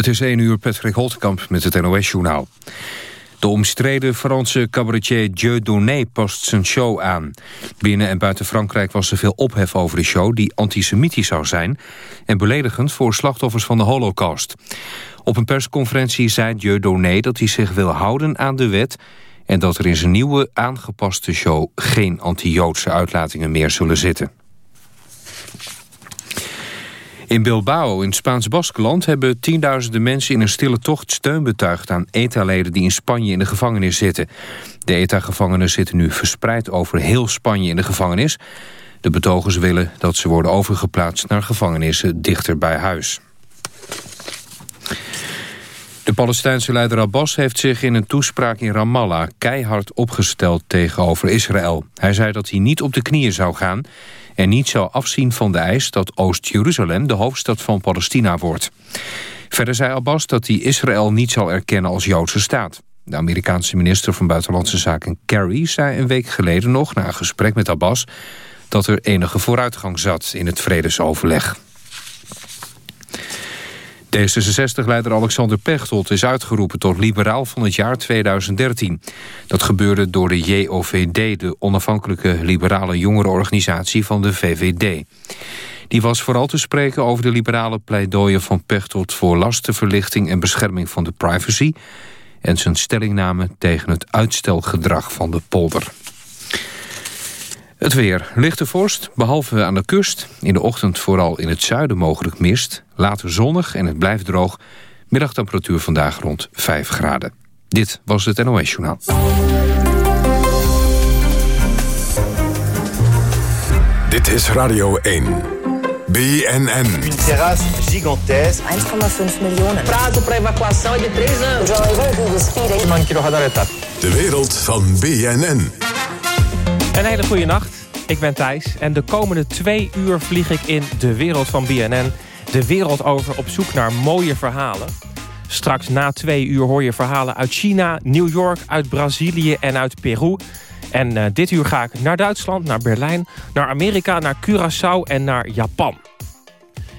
Het is 1 uur Patrick Holtkamp met het NOS-journaal. De omstreden Franse cabaretier Dieudonné past zijn show aan. Binnen en buiten Frankrijk was er veel ophef over de show... die antisemitisch zou zijn en beledigend voor slachtoffers van de holocaust. Op een persconferentie zei Dieudonné dat hij zich wil houden aan de wet... en dat er in zijn nieuwe aangepaste show geen anti-Joodse uitlatingen meer zullen zitten. In Bilbao, in Spaans Baskeland, hebben tienduizenden mensen in een stille tocht steun betuigd aan ETA-leden die in Spanje in de gevangenis zitten. De ETA-gevangenen zitten nu verspreid over heel Spanje in de gevangenis. De betogers willen dat ze worden overgeplaatst naar gevangenissen dichter bij huis. De Palestijnse leider Abbas heeft zich in een toespraak in Ramallah keihard opgesteld tegenover Israël. Hij zei dat hij niet op de knieën zou gaan en niet zou afzien van de eis dat Oost-Jeruzalem de hoofdstad van Palestina wordt. Verder zei Abbas dat hij Israël niet zal erkennen als Joodse staat. De Amerikaanse minister van Buitenlandse Zaken Kerry zei een week geleden nog... na een gesprek met Abbas dat er enige vooruitgang zat in het vredesoverleg. D66-leider Alexander Pechtold is uitgeroepen tot liberaal van het jaar 2013. Dat gebeurde door de JOVD, de onafhankelijke liberale jongerenorganisatie van de VVD. Die was vooral te spreken over de liberale pleidooien van Pechtold... voor lastenverlichting en bescherming van de privacy... en zijn stellingname tegen het uitstelgedrag van de polder. Het weer. Lichte vorst, behalve aan de kust. In de ochtend vooral in het zuiden mogelijk mist. Later zonnig en het blijft droog. Middagtemperatuur vandaag rond 5 graden. Dit was het NOS Journaal. Dit is Radio 1. BNN. Een terrasse gigantesque. 1,5 miljoen. Prazo para evacuação é de 3 anos. De wereld van BNN. Een hele goede nacht. Ik ben Thijs en de komende twee uur vlieg ik in de wereld van BNN... de wereld over op zoek naar mooie verhalen. Straks na twee uur hoor je verhalen uit China, New York, uit Brazilië en uit Peru. En uh, dit uur ga ik naar Duitsland, naar Berlijn, naar Amerika, naar Curaçao en naar Japan.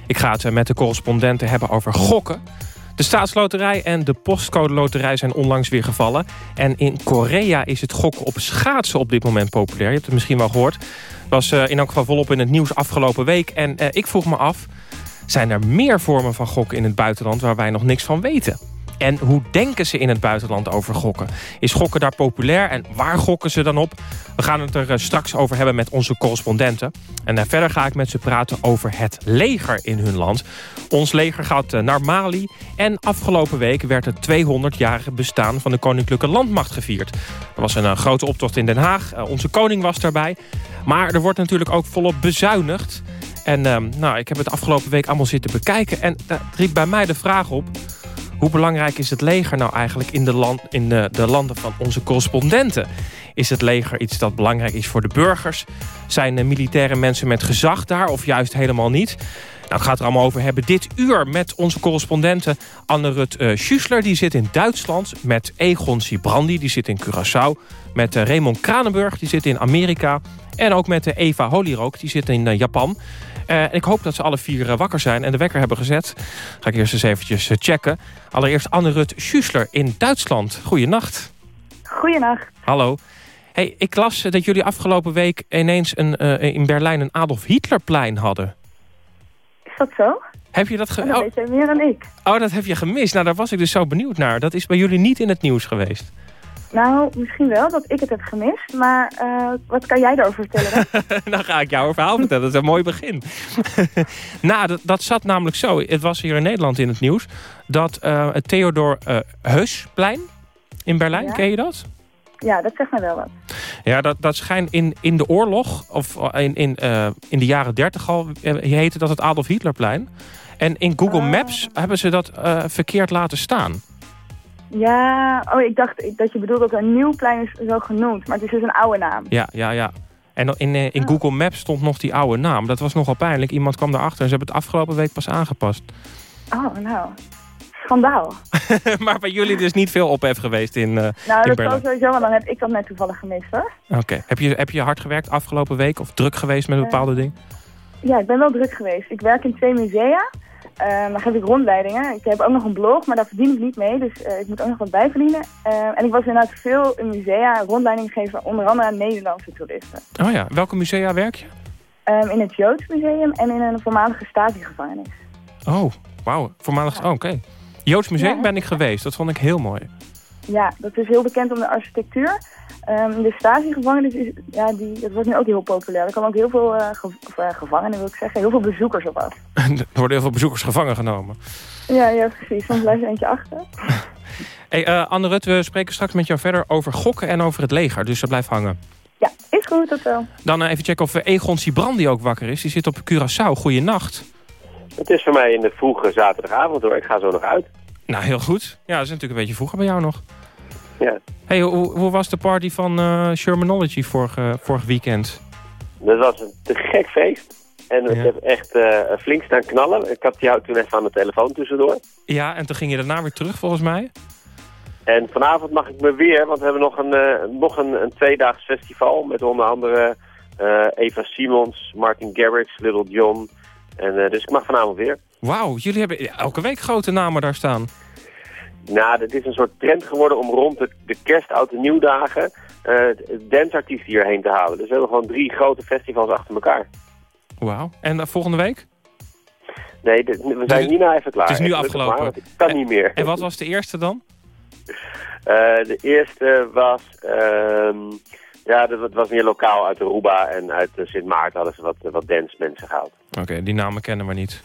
Ik ga het met de correspondenten hebben over gokken... De staatsloterij en de postcode loterij zijn onlangs weer gevallen. En in Korea is het gokken op schaatsen op dit moment populair. Je hebt het misschien wel gehoord. was uh, in elk geval volop in het nieuws afgelopen week. En uh, ik vroeg me af, zijn er meer vormen van gokken in het buitenland... waar wij nog niks van weten? En hoe denken ze in het buitenland over gokken? Is gokken daar populair en waar gokken ze dan op? We gaan het er eh, straks over hebben met onze correspondenten. En uh, verder ga ik met ze praten over het leger in hun land. Ons leger gaat uh, naar Mali. En afgelopen week werd het 200-jarige bestaan van de Koninklijke Landmacht gevierd. Er was een grote optocht in Den Haag. onze koning was daarbij. Maar er wordt natuurlijk ook volop bezuinigd. En nou, ik heb het afgelopen week allemaal zitten bekijken. En daar riep bij mij de vraag op... Hoe belangrijk is het leger nou eigenlijk in de, land, in de, de landen van onze correspondenten? Is het leger iets dat belangrijk is voor de burgers? Zijn de militaire mensen met gezag daar of juist helemaal niet? Nou, ik ga het er allemaal over hebben dit uur met onze correspondenten. Anne-Rut uh, Schüssler, die zit in Duitsland. Met Egon Sibrandi, die zit in Curaçao. Met uh, Raymond Kranenburg, die zit in Amerika. En ook met uh, Eva Holyrook, die zit in Japan. Uh, ik hoop dat ze alle vier uh, wakker zijn en de wekker hebben gezet. Ga ik eerst eens eventjes uh, checken. Allereerst Anne-Rut Schüssler in Duitsland. Goeienacht. Goeienacht. Hallo. Hey, ik las dat jullie afgelopen week ineens een, in Berlijn een Adolf Hitlerplein hadden. Is dat zo? Heb je dat ge... Oh, dat weet jij meer dan ik. Oh, dat heb je gemist. Nou, daar was ik dus zo benieuwd naar. Dat is bij jullie niet in het nieuws geweest. Nou, misschien wel dat ik het heb gemist, maar uh, wat kan jij daarover vertellen? dan ga ik jou een verhaal vertellen, dat is een mooi begin. nou, dat, dat, zat namelijk zo, het was hier in Nederland in het nieuws... dat uh, het Theodor uh, Heusplein in Berlijn, ja. ken je dat? Ja, dat zegt mij wel wat. Ja, dat, dat schijnt in, in de oorlog, of in, in, in de jaren dertig al, heette dat het Adolf Hitlerplein. En in Google Oh. Maps hebben ze dat verkeerd laten staan. Ja, oh, ik dacht dat je bedoelde dat er een nieuw plein is zo genoemd. Maar het is dus een oude naam. Ja, ja, ja. En in, in Oh. Google Maps stond nog die oude naam. Dat was nogal pijnlijk. Iemand kwam erachter en ze hebben het afgelopen week pas aangepast. Oh, nou. Schandaal. maar bij jullie dus niet veel ophef geweest in, uh, Nou, in dat Berlijn. sowieso, want dan heb ik dat net toevallig gemist, hoor. Oké. Heb, je, heb je hard gewerkt afgelopen week? Of druk geweest met bepaalde dingen? Ja, ik ben wel druk geweest. Ik werk in twee musea. Ehm dan geef ik rondleidingen. Ik heb ook nog een blog, maar daar verdien ik niet mee. Dus eh, ik moet ook nog wat bijverdienen. Ehm en ik was inderdaad veel in musea rondleidingen geven, onder andere aan Nederlandse toeristen. Oh ja, welke musea werk je? Ehm, in het Joods Museum en in een voormalige statiegevangenis. Oh, wauw. Voormalig... Oh, oké. Joods Museum Ja. ben ik geweest. Dat vond ik heel mooi. Ja, dat is heel bekend om de architectuur. Ehm, de statiegevangenis is, ja, die, dat wordt nu ook heel populair. Er komen ook heel veel eh, ge- of, eh, gevangenen, wil ik zeggen, heel veel bezoekers op af. er worden heel veel bezoekers gevangen genomen. Ja, ja, precies. Soms blijft er eentje achter. Hey, eh, Anne Rut, we spreken straks met jou verder over gokken en over het leger. Dus dat blijft hangen. Ja, is goed, tot wel. Dan even checken of Egon Sibrandi ook wakker is. Die zit op Curaçao. Goeienacht. Het is voor mij in de vroege zaterdagavond hoor. Ik ga zo nog uit. Nou, heel goed. Ja, dat is natuurlijk een beetje vroeger bij jou nog. Ja. Hey, hoe, hoe was de party van eh Shermanology vorige, vorig weekend? Dat was een te gek feest. En ik Ja. heb echt eh, flink staan knallen. Ik had jou toen even aan de telefoon tussendoor. Ja, en toen ging je daarna weer terug volgens mij. En vanavond mag ik me weer, want we hebben nog een, eh, nog een, een tweedaags festival. Met onder andere Eva Simons, Martin Garrix, Little John. En, eh, dus ik mag vanavond weer. Wauw, jullie hebben elke week grote namen daar staan. Nou, dit is een soort trend geworden om rond de, de kerst, oud en nieuwdagen eh danceartiesten hierheen te halen. Dus we hebben gewoon drie grote festivals achter elkaar. Wauw. En eh, volgende week? Nee, we zijn het- niet nou even klaar. het is nu afgelopen. Maar, ik kan niet meer. En wat was de eerste dan? Eh, de eerste was... ehm, ja, dat was meer lokaal uit Aruba en uit eh, Sint Maarten hadden ze wat, wat dance mensen gehaald. Oké, die namen kennen we niet.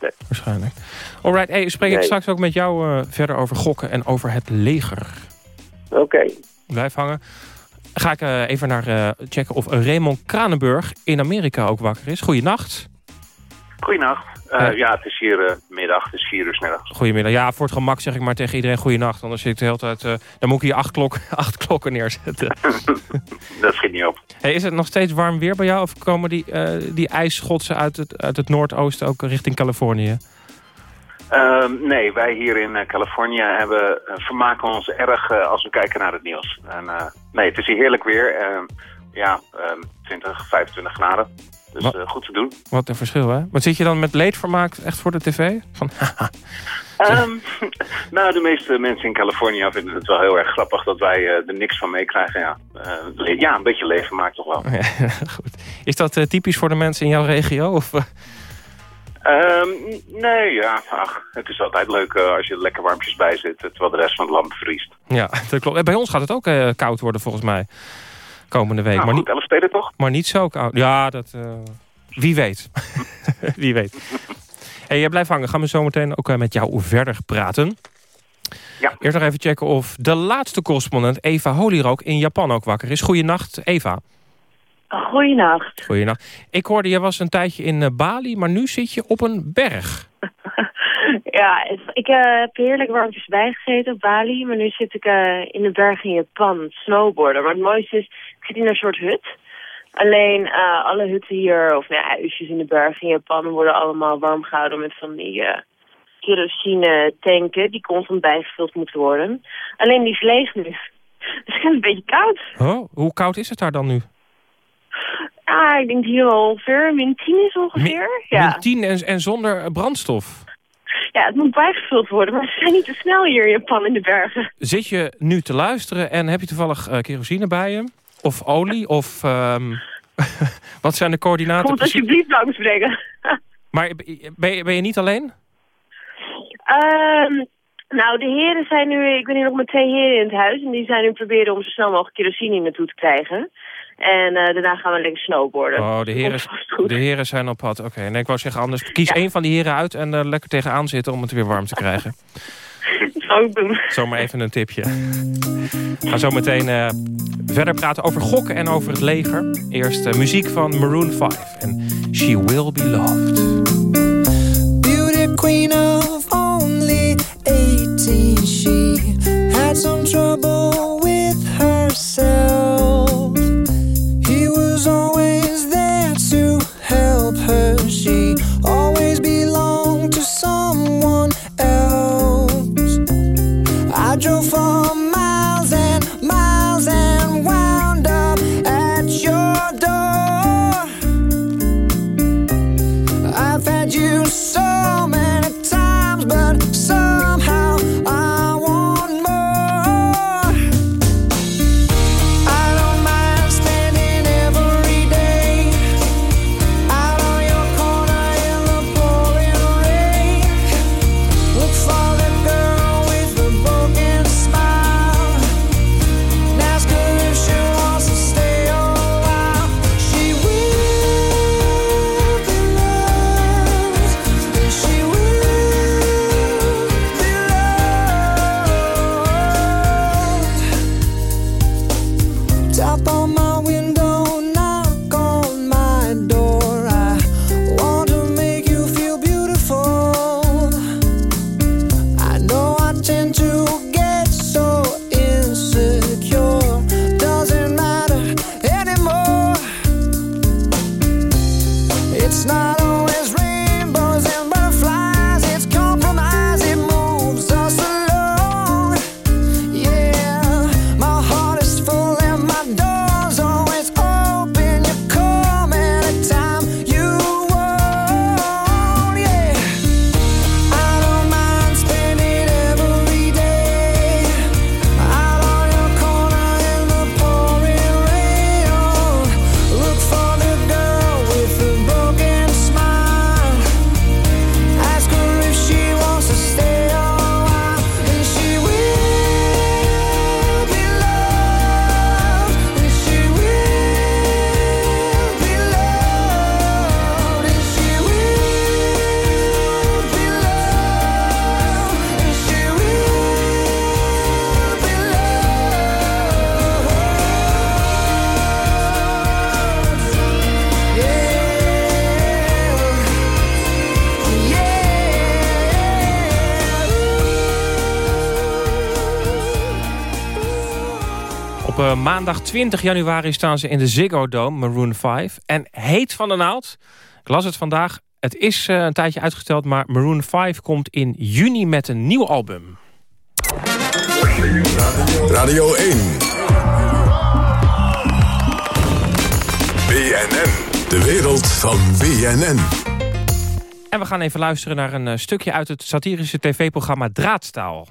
Nee. Waarschijnlijk. Alright, hey, spreek ik Nee. straks ook met jou eh, verder over gokken en over het leger. Oké. Blijf hangen. Ga ik eh, even naar eh, checken of Raymond Kranenburg in Amerika ook wakker is. Goeienacht. Goeienacht. Eh, Ja. het is hier eh, middag, het is vier uur 's middags. Goedemiddag. Ja, voor het gemak zeg ik maar tegen iedereen goeienacht. Anders zit ik de hele tijd... eh, dan moet ik hier acht, klok, acht klokken neerzetten. Dat schiet niet op. Hey, is het nog steeds warm weer bij jou? Of komen die, die ijsschotsen uit het, uit het noordoosten ook richting Californië? Ehm, nee, wij hier in Californië hebben, vermaken ons erg als we kijken naar het nieuws. En, nee, het is hier heerlijk weer. Ehm, ja, ehm 20, 25 graden. Dus Wat? eh, goed te doen. Wat een verschil, hè? Maar zit je dan met leedvermaak echt voor de tv? Van, Ehm, nou, de meeste mensen in Californië vinden het wel heel erg grappig dat wij eh, er niks van meekrijgen. Ja. Eh, ja, een beetje leven maakt toch wel. goed. Is dat typisch voor de mensen in jouw regio? Of, eh? Ehm, nee, ja, ach, het is altijd leuk als je er lekker warmpjes bij zit, terwijl de rest van het land vriest. ja, dat klopt. Bij ons gaat het ook koud worden volgens mij. Komende week. Nou, maar, goed, niet, elf steden toch? maar niet zo koud. Ja, dat... eh, wie weet. wie weet. Hey, jij blijft hangen. Gaan we zo meteen ook eh, met jou verder praten. Ja. Eerst nog even checken of de laatste correspondent Eva Holyrook in Japan ook wakker is. Goeienacht, Eva. Goeienacht. Goeienacht. Ik hoorde, je was een tijdje in eh, Bali, maar nu zit je op een berg. Ja, het- ik eh, heb heerlijk warmpjes bijgezeten op Bali, maar nu zit ik eh, in de bergen in Japan, snowboarden. Maar het mooiste is, zit in een soort hut. Alleen eh, alle hutten hier, of nou, ja, huisjes in de bergen in Japan, worden allemaal warm gehouden met van die eh kerosine tanken die constant bijgevuld moeten worden. Alleen die is leeg nu. Dus ik heb een beetje koud. Oh, hoe koud is het daar dan nu? Ah, ik denk hier wel ongeveer min 10 is ongeveer. ja. Min 10 en, en zonder eh, brandstof. ja, het moet bijgevuld worden, maar ze zijn niet te snel hier in Japan in de bergen. Zit je nu te luisteren en heb je toevallig kerosine bij je? Of olie? Of ehm, wat zijn de coördinaten Kom het precies? alsjeblieft langsbrengen. Maar ben je, ben je niet alleen? Ehm nou, de heren zijn nu... Ik ben hier nog met twee heren in het huis. En die zijn nu proberen om zo snel mogelijk kerosine naartoe te krijgen. En eh, daarna gaan we lekker snowboarden. Oh, de heren, Komt de heren zijn op pad. Oké, nee, ik wou zeggen anders. Kies Ja. één van die heren uit en er lekker tegenaan zitten om het weer warm te krijgen. Ik doen. Zomaar even een tipje. We gaan zo meteen eh, verder praten over gokken en over het leger. Eerst eh, muziek van Maroon 5 en She Will Be Loved. Maandag 20 januari staan ze in de Ziggo Dome, Maroon 5. En heet van de naald. Ik las het vandaag. Het is eh, een tijdje uitgesteld, maar Maroon 5 komt in juni met een nieuw album. Radio 1. BNN. De wereld van BNN. En we gaan even luisteren naar een eh, stukje uit het satirische tv-programma Draadstaal.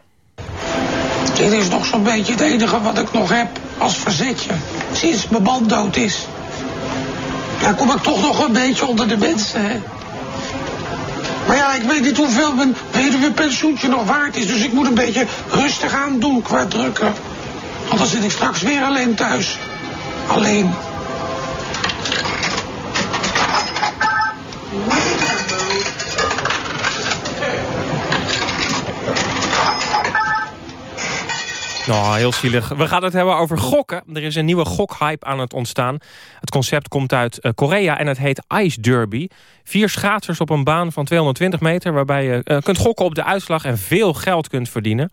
Dit is nog zo'n beetje het enige wat ik nog heb als verzetje. Sinds mijn man dood is. Dan kom ik toch nog een beetje onder de mensen, hè. Maar ja, ik weet niet hoeveel mijn weduwepensioentje nog waard is. Dus ik moet een beetje rustig aan doen qua drukken. Anders zit ik straks weer alleen thuis. Alleen. Nou, heel zielig. We gaan het hebben over gokken. Er is een nieuwe gokhype aan het ontstaan. Het concept komt uit eh, Korea en het heet Ice Derby. Vier schaatsers op een baan van 220 meter... waarbij je eh, kunt gokken op de uitslag en veel geld kunt verdienen.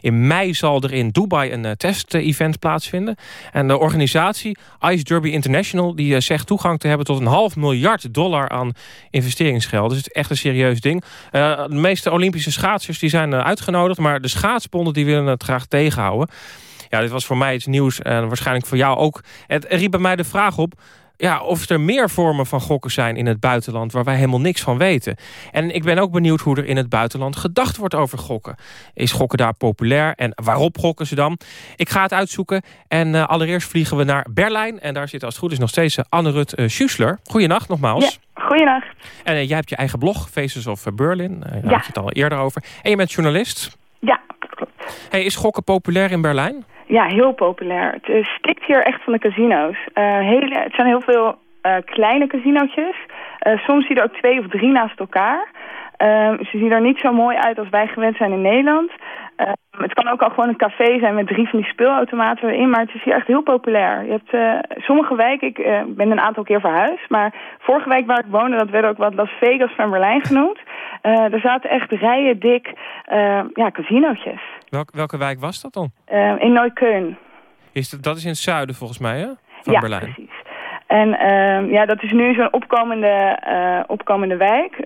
In mei zal er in Dubai een uh, test-event plaatsvinden. En de organisatie Ice Derby International... die zegt toegang te hebben tot een half miljard dollar aan investeringsgeld. Dus het is echt een serieus ding. De meeste Olympische schaatsers die zijn uitgenodigd... maar de schaatsbonden die willen het graag tegenhouden. Ja, dit was voor mij iets nieuws en waarschijnlijk voor jou ook. Het riep bij mij de vraag op ja, of er meer vormen van gokken zijn in het buitenland... waar wij helemaal niks van weten. En ik ben ook benieuwd hoe er in het buitenland gedacht wordt over gokken. Is gokken daar populair en waarop gokken ze dan? Ik ga het uitzoeken en uh, allereerst vliegen we naar Berlijn... en daar zit als het goed is nog steeds Anne-Rut uh, Schussler. Goeienacht nogmaals. Ja, goeienacht. En uh, jij hebt je eigen blog, Faces of Berlin. daar ja. had je het al eerder over. En je bent journalist. Hey, is gokken populair in Berlijn? Ja, heel populair. Het stikt hier echt van de casino's. Uh, hele, het zijn heel veel uh, kleine casinootjes. soms zie je er ook twee of drie naast elkaar. ze zien er niet zo mooi uit als wij gewend zijn in Nederland. Het kan ook al gewoon een café zijn met drie van die speelautomaten erin. Maar het is hier echt heel populair. Je hebt sommige wijken, ik ben een aantal keer verhuisd. Maar vorige wijk waar ik woonde, dat werd ook wat Las Vegas van Berlijn genoemd. er zaten echt rijen dik ja, casinootjes. Welk, welke wijk was dat dan? Uh, in Neukölln. Is dat, dat is in het zuiden volgens mij, hè? Van ja, Berlijn. precies. En uh, ja, dat is nu zo'n opkomende, uh, opkomende wijk.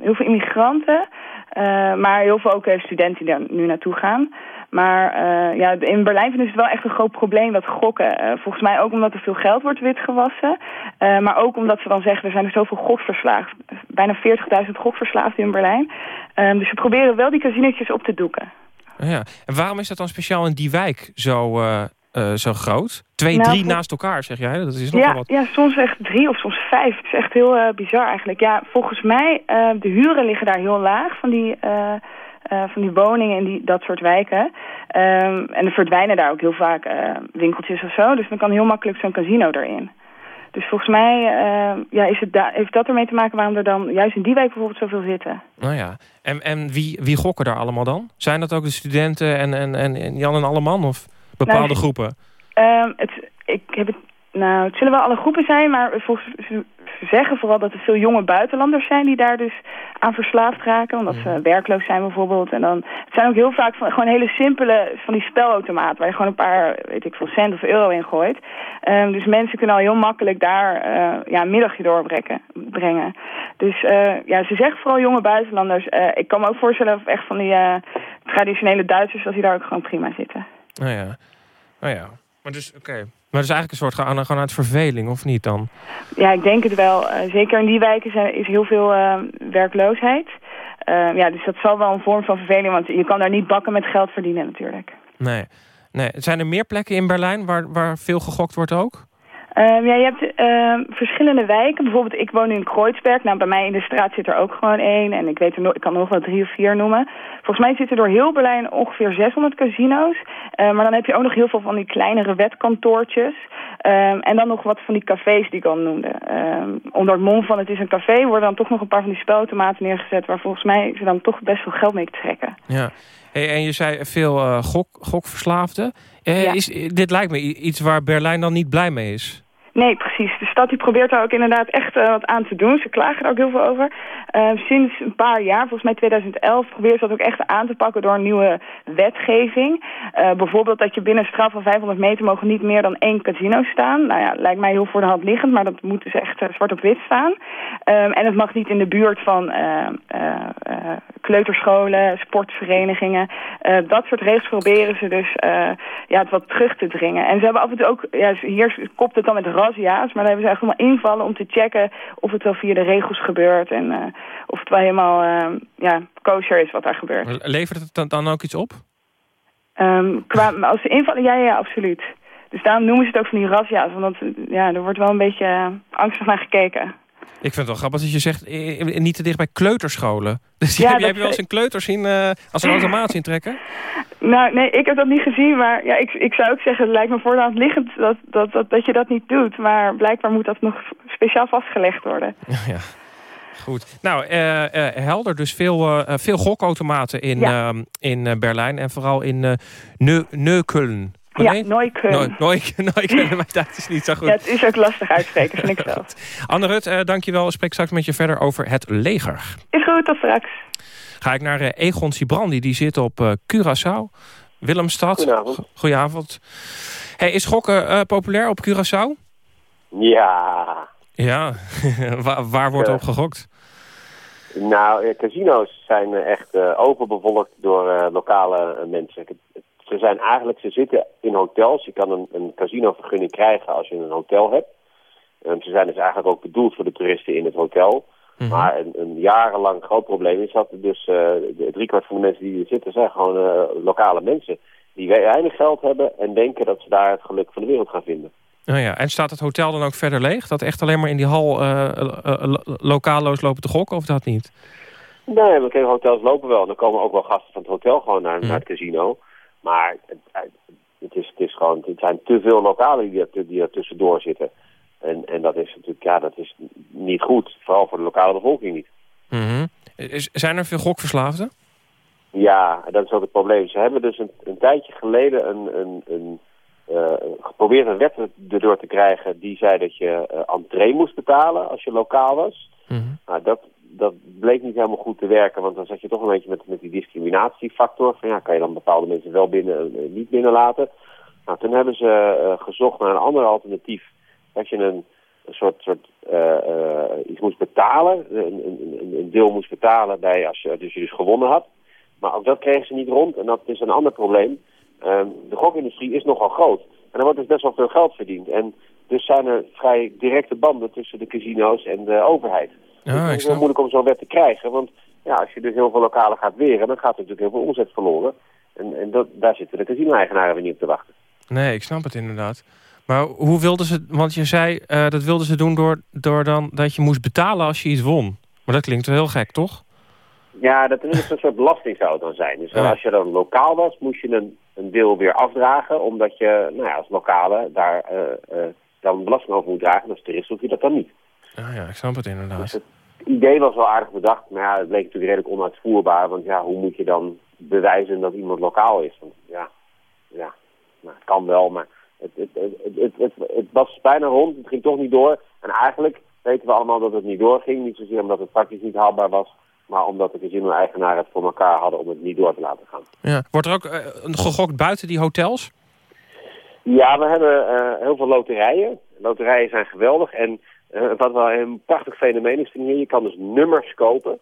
heel veel immigranten. Eh, maar heel veel ook eh, studenten die daar nu naartoe gaan. Maar eh, ja, in Berlijn vinden ze het wel echt een groot probleem, dat gokken. Volgens mij ook omdat er veel geld wordt witgewassen. Eh, maar ook omdat ze dan zeggen, er zijn er zoveel gokverslaafd. Bijna 40.000 gokverslaafden in Berlijn. Ehm, dus ze proberen wel die casinotjes op te doeken. Ja. En waarom is dat dan speciaal in die wijk zo, eh, zo groot? Twee, Nou, drie naast elkaar, zeg jij. Dat is nogal Ja, wat. ja, soms echt drie of soms vijf. Het is echt heel eh, bizar eigenlijk. Ja, volgens mij, eh, de huren liggen daar heel laag van die, van die woningen in die, dat soort wijken. Ehm, en er verdwijnen daar ook heel vaak winkeltjes of zo. Dus dan kan heel makkelijk zo'n casino erin. Dus volgens mij ja, is het heeft dat ermee te maken waarom er dan juist in die wijk bijvoorbeeld zoveel zitten. Nou ja. En, en wie, wie gokken daar allemaal dan? Zijn dat ook de studenten en, en, en en Jan en Alleman of bepaalde Nou, groepen? Ehm, het, ik heb het, nou, het zullen wel alle groepen zijn, maar volgens ze ze zeggen vooral dat er veel jonge buitenlanders zijn die daar dus aan verslaafd raken. Omdat ze werkloos zijn bijvoorbeeld. En dan, het zijn ook heel vaak van, gewoon hele simpele van die spelautomaten waar je gewoon een paar, weet ik veel, cent of euro in gooit. Ehm, dus mensen kunnen al heel makkelijk daar eh, ja, een middagje doorbrengen. Brengen. Dus eh, ja, ze zeggen vooral jonge buitenlanders. Eh, ik kan me ook voorstellen of echt van die traditionele Duitsers, als die daar ook gewoon prima zitten. Nou ja. Nou ja. Maar dus, oké. Maar het is eigenlijk een soort gewoon, gewoon uit verveling, of niet dan? Ja, ik denk het wel. Eh, zeker in die wijken zijn, is heel veel eh, werkloosheid. Eh, ja, dus dat zal wel een vorm van verveling, want je kan daar niet bakken met geld verdienen natuurlijk. Nee. nee. Zijn er meer plekken in Berlijn waar, waar veel gegokt wordt ook? Ehm, ja, je hebt ehm, verschillende wijken. Bijvoorbeeld, ik woon nu in Kreuzberg. Nou, bij mij in de straat zit er ook gewoon één. En ik, weet er nog, ik kan er nog wel drie of vier noemen. Volgens mij zitten door heel Berlijn ongeveer 600 casino's. Eh, maar dan heb je ook nog heel veel van die kleinere wetkantoortjes. Ehm, en dan nog wat van die cafés die ik al noemde. Ehm, onder het mom van het is een café worden dan toch nog een paar van die spelautomaten neergezet... waar volgens mij ze dan toch best veel geld mee trekken. Ja. Hey, en je zei veel eh, gok, gokverslaafden. Eh, Ja. is, dit lijkt me iets waar Berlijn dan niet blij mee is. Nee, precies. De stad die probeert daar ook inderdaad echt eh, wat aan te doen. Ze klagen er ook heel veel over. Eh, sinds een paar jaar, volgens mij 2011, probeert ze dat ook echt aan te pakken door een nieuwe wetgeving. Eh, bijvoorbeeld dat je binnen een straal van 500 meter mogen niet meer dan één casino staan. Nou ja, lijkt mij heel voor de hand liggend, maar dat moet dus echt zwart op wit staan. Ehm, en het mag niet in de buurt van kleuterscholen, sportverenigingen. Dat soort regels proberen ze dus ja, het wat terug te dringen. En ze hebben af en toe ook, ja, hier kopt het dan met razzia's, maar dan hebben ze echt allemaal invallen om te checken of het wel via de regels gebeurt en eh, of het wel helemaal eh, ja, kosher is wat daar gebeurt. Levert het dan, ook iets op? Ehm, qua, als ze invallen, ja, ja, absoluut. Dus daarom noemen ze het ook van die razzia's, want dat, ja, er wordt wel een beetje eh, angstig naar gekeken. Ik vind het wel grappig dat je zegt, eh, eh, niet te dicht bij kleuterscholen. Dus Ja, heb, jij dat- wel eens een kleuter zien eh, als een automaat zien trekken? Nou, nee, ik heb dat niet gezien, maar ja, ik, ik zou ook zeggen, het lijkt me voor de hand liggend dat, dat, dat, dat je dat niet doet. Maar blijkbaar moet dat nog speciaal vastgelegd worden. Ja. Goed. Nou, eh, eh, helder. Dus veel, eh, veel gokautomaten in, Ja. ehm, in eh, Berlijn en vooral in eh Neu Neukölln. Oh, Ja, nee? Neukölln. Neu- Neu- Neukölln, maar dat is niet zo goed. Ja, het is ook lastig uitspreken, vind ik zelf. Anne Rut, eh, dankjewel. Ik spreek straks met je verder over het leger. Is goed, tot straks. Ga ik naar eh, Egon Sibrandi, die zit op eh, Curaçao. Willemstad. Goedenavond. Goedenavond. Hey, is gokken eh, populair op Curaçao? Ja, Ja, waar, waar wordt op gegokt? nou, casino's zijn echt eh, overbevolkt door eh, lokale mensen. Het- het- Ze zijn eigenlijk, ze zitten in hotels. Je kan een, een casinovergunning krijgen als je een hotel hebt. Ehm, ze zijn dus eigenlijk ook bedoeld voor de toeristen in het hotel. Mhm. Maar een, een jarenlang groot probleem is dat er dus de- driekwart van de mensen die hier zitten zijn gewoon eh, lokale mensen. Die weinig geld hebben en denken dat ze daar het geluk van de wereld gaan vinden. Nou ja, en staat het hotel dan ook verder leeg? Dat echt alleen maar in die hal lokalo's lopen te gokken of dat niet? Nee, we kennen hotels lopen wel. Dan komen ook wel gasten van het hotel gewoon naar, naar het casino. Maar het, het, is, het, is gewoon, het zijn te veel lokalen die er, die er tussendoor zitten. En, en dat is natuurlijk, ja, dat is niet goed. Vooral voor de lokale bevolking niet. Is- Zijn er veel gokverslaafden? Ja, dat is ook het probleem. Ze hebben dus een, een tijdje geleden een, een, een, eh, geprobeerd een wet erdoor te krijgen die zei dat je eh, entree moest betalen als je lokaal was. Nou, dat, dat bleek niet helemaal goed te werken, want dan zat je toch een beetje met, die discriminatiefactor. Van ja, kan je dan bepaalde mensen wel binnen en eh, niet binnenlaten? Nou, toen hebben ze eh, gezocht naar een ander alternatief. Dat je een, een soort, soort eh, iets moest betalen. Een- een deel moest betalen bij als je, dus je dus gewonnen had. Maar ook dat kregen ze niet rond. En dat is een ander probleem. Ehm, de gokindustrie is nogal groot. En er wordt dus best wel veel geld verdiend. En dus zijn er vrij directe banden tussen de casino's en de overheid. Ja, het is wel snap. moeilijk om zo'n wet te krijgen. Want ja, als je dus heel veel lokalen gaat weren, dan gaat er natuurlijk heel veel omzet verloren. En, en dat, daar zitten de casino-eigenaren weer niet op te wachten. Nee, ik snap het inderdaad. Maar hoe wilden ze... Want je zei, eh, dat wilden ze doen door, door dan dat je moest betalen als je iets won. Maar dat klinkt wel heel gek, toch? Ja, dat is een soort belasting zou het dan zijn. Dus Ja. als je dan lokaal was, moest je een, een deel weer afdragen, omdat je nou ja, als lokale daar eh, eh, dan belasting over moet dragen. Als toerist hoef je dat dan niet. Ja, ja, ik snap het inderdaad. Het idee was wel aardig bedacht, maar ja, het bleek natuurlijk redelijk onuitvoerbaar. Want ja, hoe moet je dan bewijzen dat iemand lokaal is? Want ja, ja nou, het kan wel, maar het, het, het, het, was bijna rond. Het ging toch niet door. En eigenlijk weten we allemaal dat het niet doorging. Niet zozeer omdat het praktisch niet haalbaar was, maar omdat de casino-eigenaren het voor elkaar hadden om het niet door te laten gaan. Ja. Wordt er ook eh, gegokt buiten die hotels? Ja, we hebben eh, heel veel loterijen. Loterijen zijn geweldig. En eh, wat wel een prachtig fenomeen is je kan dus nummers kopen.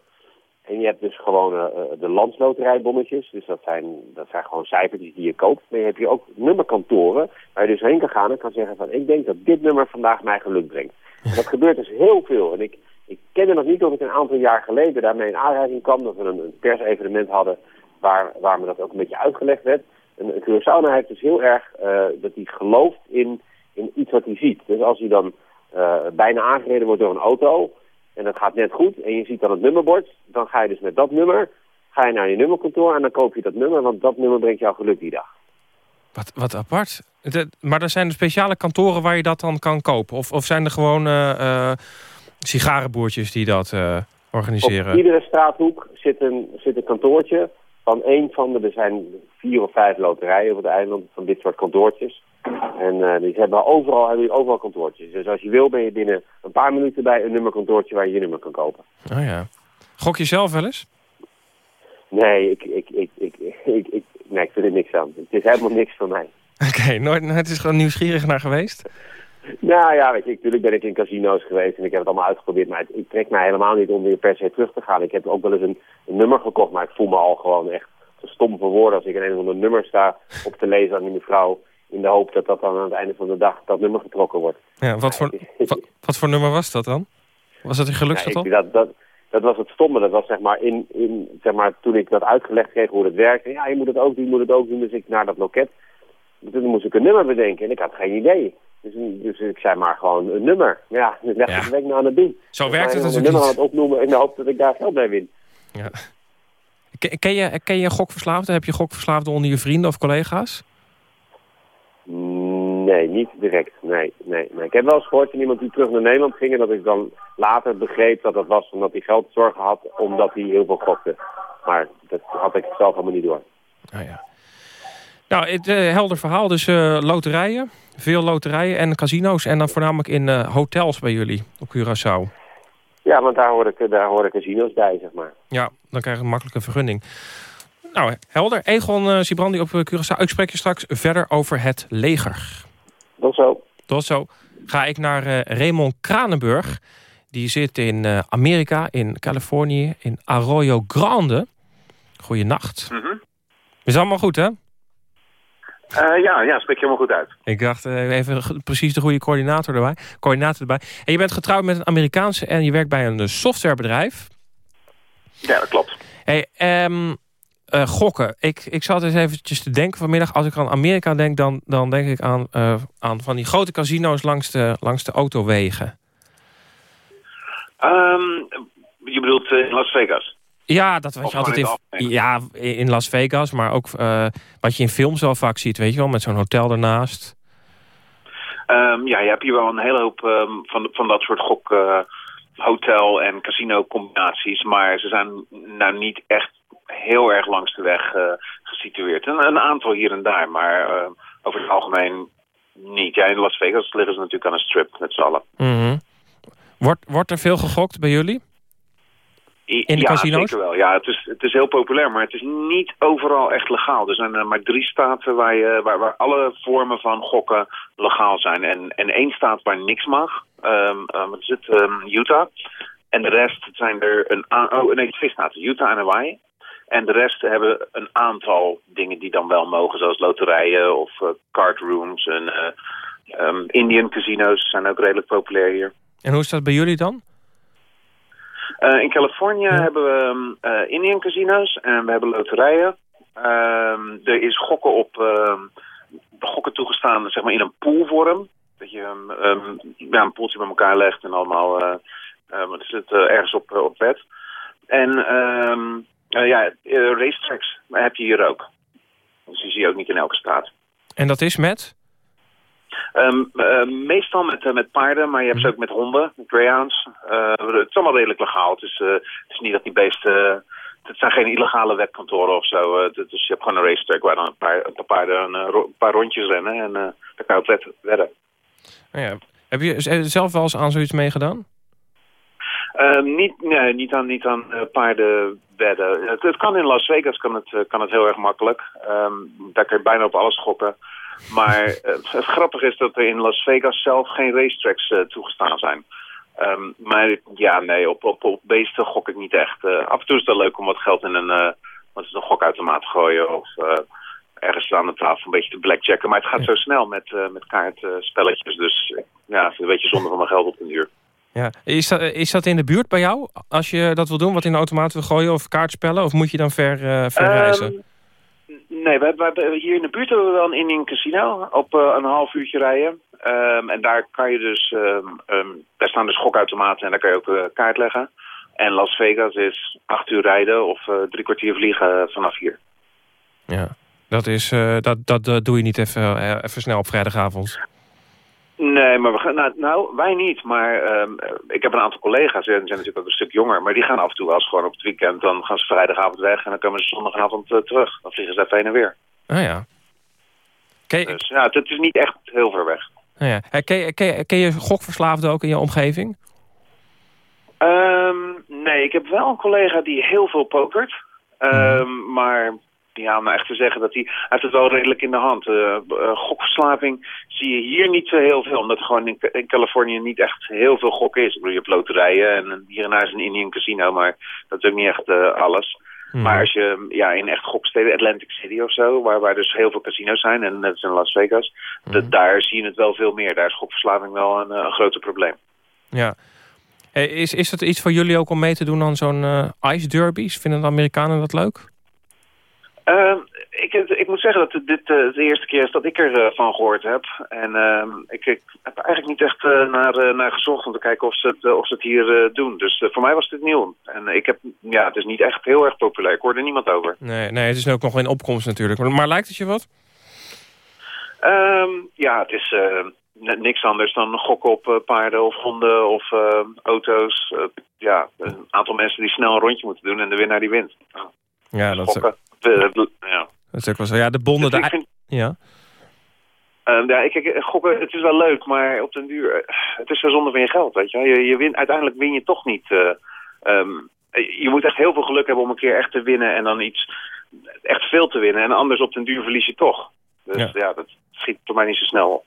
En je hebt dus gewoon eh, eh, de landsloterijbonnetjes. Dus dat zijn, dat zijn gewoon cijfertjes die je koopt. Maar je hebt hier ook nummerkantoren waar je dus heen kan gaan en kan zeggen van... ik denk dat dit nummer vandaag mij geluk brengt. En dat gebeurt dus heel veel. En ik, ik kende nog niet of ik een aantal jaar geleden daarmee in aanraking kwam. Dat we een, een persevenement hadden waar, waar me dat ook een beetje uitgelegd werd. En een Curaçao heeft dus heel erg dat hij gelooft in, in iets wat hij ziet. Dus als hij dan bijna aangereden wordt door een auto en dat gaat net goed en je ziet dan het nummerbord, dan ga je dus met dat nummer ga je naar je nummerkantoor en dan koop je dat nummer, want dat nummer brengt jou geluk die dag. Wat, wat apart. De- maar er zijn speciale kantoren waar je dat dan kan kopen? Of, of zijn er gewoon eh, eh, sigarenboertjes die dat eh, organiseren? Op iedere straathoek zit een, zit een kantoortje van één van de, er zijn vier of vijf loterijen op het eiland van dit soort kantoortjes. En eh, die hebben overal, hebben die overal kantoortjes. Dus als je wil ben je binnen een paar minuten bij een nummerkantoortje waar je je nummer kan kopen. Oh ja. Gok je zelf wel eens? Nee, ik, ik, ik, ik, ik, ik, nee, ik vind er niks aan. Het is helemaal niks voor mij. Oké, nooit, het is gewoon nieuwsgierig naar geweest. Nou ja, weet je, natuurlijk ben ik in casino's geweest en ik heb het allemaal uitgeprobeerd. Maar het, ik trek mij helemaal niet om weer per se terug te gaan. Ik heb ook wel eens een, een nummer gekocht, maar ik voel me al gewoon echt te stom voor woorden als ik in een of ander nummer sta op te lezen aan die mevrouw. In de hoop dat dat dan aan het einde van de dag dat nummer getrokken wordt. Ja, wat, voor, wat, wat voor nummer was dat dan? Was het een Ja, geluksgetal? ik, dat, dat, dat was het stomme. Dat was zeg maar, in, in, zeg maar toen ik dat uitgelegd kreeg hoe het werkte. Ja, je moet het ook doen, je moet het ook doen. Dus ik naar dat loket. Toen moest ik een nummer bedenken en ik had geen idee. Dus, dus ik zei maar gewoon een nummer. Ja, dus leg Ja. ik de week na aan het doen. Zo Dan werkt het natuurlijk een nummer aan het opnoemen in de hoop dat ik daar geld mee win. Ja. Ken, ken, je, ken je gokverslaafden? Heb je gokverslaafden onder je vrienden of collega's? Nee, niet direct. Nee, nee, nee. Ik heb wel eens gehoord van iemand die terug naar Nederland ging... en dat ik dan later begreep dat dat was omdat hij geldzorgen had... omdat hij heel veel gokte. Maar dat had ik zelf helemaal niet door. Oh ja. Nou, het eh, helder verhaal. Dus eh, loterijen, veel loterijen en casino's... en dan voornamelijk in eh, hotels bij jullie op Curaçao. Ja, want daar hoor ik, daar hoor ik casino's bij, zeg maar. Ja, dan krijg je een makkelijke vergunning. Nou, helder. Egon Sibrandi op Curaçao. Ik spreek je straks verder over het leger. Tot zo. Tot zo. Ga ik naar eh, Raymond Kranenburg. Die zit in eh, Amerika, in Californië, in Arroyo Grande. Goeienacht. Mhm. Is allemaal goed, hè? Eh, ja, ja, spreek je helemaal goed uit. Ik dacht eh, even precies de goede coördinator erbij. Coördinator erbij. En je bent getrouwd met een Amerikaanse en je werkt bij een softwarebedrijf. Ja, dat klopt. Hey, ehm, eh, gokken. Ik, ik zat eens eventjes te denken vanmiddag. Als ik aan Amerika denk, dan, dan denk ik aan, eh, aan van die grote casino's langs de, langs de autowegen. Ehm, je bedoelt eh, in Las Vegas? Ja, dat Of je altijd in, ja, in Las Vegas, maar ook wat je in films wel vaak ziet, weet je wel, met zo'n hotel ernaast. Ehm, ja, je hebt hier wel een hele hoop ehm, van, van dat soort gok, hotel- en casino-combinaties. Maar ze zijn nou niet echt heel erg langs de weg eh, gesitueerd. Een, een aantal hier en daar, maar eh, over het algemeen niet. Ja, in Las Vegas liggen ze natuurlijk aan een strip met z'n allen. Mhm. wordt, wordt er veel gegokt bij jullie? In de ja, casino's? zeker wel. Ja, het is, het is heel populair, maar het is niet overal echt legaal. Er zijn er maar drie staten waar, je, waar, waar alle vormen van gokken legaal zijn. En, en één staat waar niks mag. ehm, wat is het, ehm, Utah. En de rest zijn er een oh nee, twee staten, Utah en Hawaii. En de rest hebben een aantal dingen die dan wel mogen, zoals loterijen of uh, card rooms en eh, ehm, Indian casino's zijn ook redelijk populair hier. En hoe is dat bij jullie dan? Eh, in Californië hebben we ehm, eh, Indian casino's en we hebben loterijen. Ehm, er is gokken op gokken toegestaan zeg maar in een poolvorm. Dat je ja, een poeltje bij elkaar legt en allemaal eh eh, wat is het, eh, ergens op, eh, op bed. En eh, ja, eh, racetracks heb je hier ook. Dus die zie je ook niet in elke staat. En dat is met? Ehm, eh, meestal met, met paarden, maar je hebt ze ook met honden, met greyhounds. Het is allemaal redelijk legaal. Het is, het is niet dat die beesten... Het zijn geen illegale wetkantoren of zo. dus je hebt gewoon een racetrack waar dan een paar, een paar paarden een, paar rondjes rennen. En daar kan je op wed- wedden. Nou ja. Heb je zelf wel eens aan zoiets meegedaan? Ehm, niet, nee, niet aan, niet aan eh, paarden wedden. Het, het kan in Las Vegas kan het, eh, kan het heel erg makkelijk. Ehm, daar kun je bijna op alles gokken. Maar eh, het grappige is dat er in Las Vegas zelf geen racetracks toegestaan zijn. Ehm, maar ja, nee, op, op, op beesten gok ik niet echt. Af en toe is het wel leuk om wat geld in een, eh, wat is een gokautomaat te gooien. Of eh, ergens aan de tafel een beetje te blackjacken. Maar het gaat zo snel met, met kaartspelletjes. dus ja, een beetje zonde van mijn geld op den duur. Ja. Is, dat, is dat in de buurt bij jou? Als je dat wil doen, wat in de automaat wil gooien of kaartspellen? Of moet je dan ver, eh, ver Ehm, reizen? Nee, we we hebben- hier in de buurt hebben we wel een Indian casino op eh, een half uurtje rijden. Ehm, en daar kan je dus, ehm, daar staan dus gokautomaten en daar kan je ook eh, kaart leggen. En Las Vegas is acht uur rijden of eh, drie kwartier vliegen vanaf hier. Ja. Dat, is, eh, dat, dat, eh, doe je niet even, eh, even snel op vrijdagavond. Nee, maar we gaan, nou, nou, wij niet. Maar ehm, eh, ik heb een aantal collega's, en die zijn natuurlijk ook een stuk jonger. Maar die gaan af en toe wel eens gewoon op het weekend. Dan gaan ze vrijdagavond weg en dan komen ze zondagavond eh, terug. Dan vliegen ze even heen en weer. Ah ja. Je, Dus ja, het, is niet echt heel ver weg. ah ja. Eh, Ken, je- ken, je- ken je gokverslaafden ook in je omgeving? Ehm, nee, ik heb wel een collega die heel veel pokert. Ehm, Maar ja, om nou echt te zeggen dat hij... Hij heeft het wel redelijk in de hand. Eh, gokverslaving zie je hier niet zo heel veel. Omdat er gewoon in, in Californië niet echt heel veel gok is. Ik bedoel, je hebt loterijen en hier en daar is een Indian casino. Maar dat is ook niet echt eh, alles. Maar als je ja, in echt goksteden, Atlantic City of zo... Waar, waar dus heel veel casino's zijn, en net als in Las Vegas... dat- daar zie je het wel veel meer. Daar is gokverslaving wel een, een groter probleem. Ja. Is, is het iets voor jullie ook om mee te doen aan zo'n ice derbies? Vinden de Amerikanen dat leuk? Ehm, ik, ik moet zeggen dat dit eh, de eerste keer is dat ik ervan van gehoord heb. En ehm, ik, ik heb eigenlijk niet echt eh, naar, eh, naar gezocht om te kijken of ze het, eh, of ze het hier eh, doen. Dus eh, voor mij was dit nieuw. En ik heb, ja, het is niet echt heel erg populair. Ik hoor er niemand over. Nee, nee, het is ook nog in opkomst natuurlijk. Maar, maar lijkt het je wat? Ehm, ja, het is eh, niks anders dan gokken op eh, paarden of honden of eh, auto's. Eh, ja, een aantal mensen die snel een rondje moeten doen en de winnaar die wint. Ja, dat Gokken. Ja. dat is ook wel zo. Ja, de bonden... Dus vind- ja. Ehm, ja, ik, ik, gokken, het is wel leuk, maar op den duur, eh, het is zo zonde van je geld, weet je wel. Je, je win, uiteindelijk win je toch niet. eh, ehm, je moet echt heel veel geluk hebben om een keer echt te winnen en dan iets, echt veel te winnen. En anders op den duur verlies je toch. Dus Ja. ja, dat schiet voor mij niet zo snel op.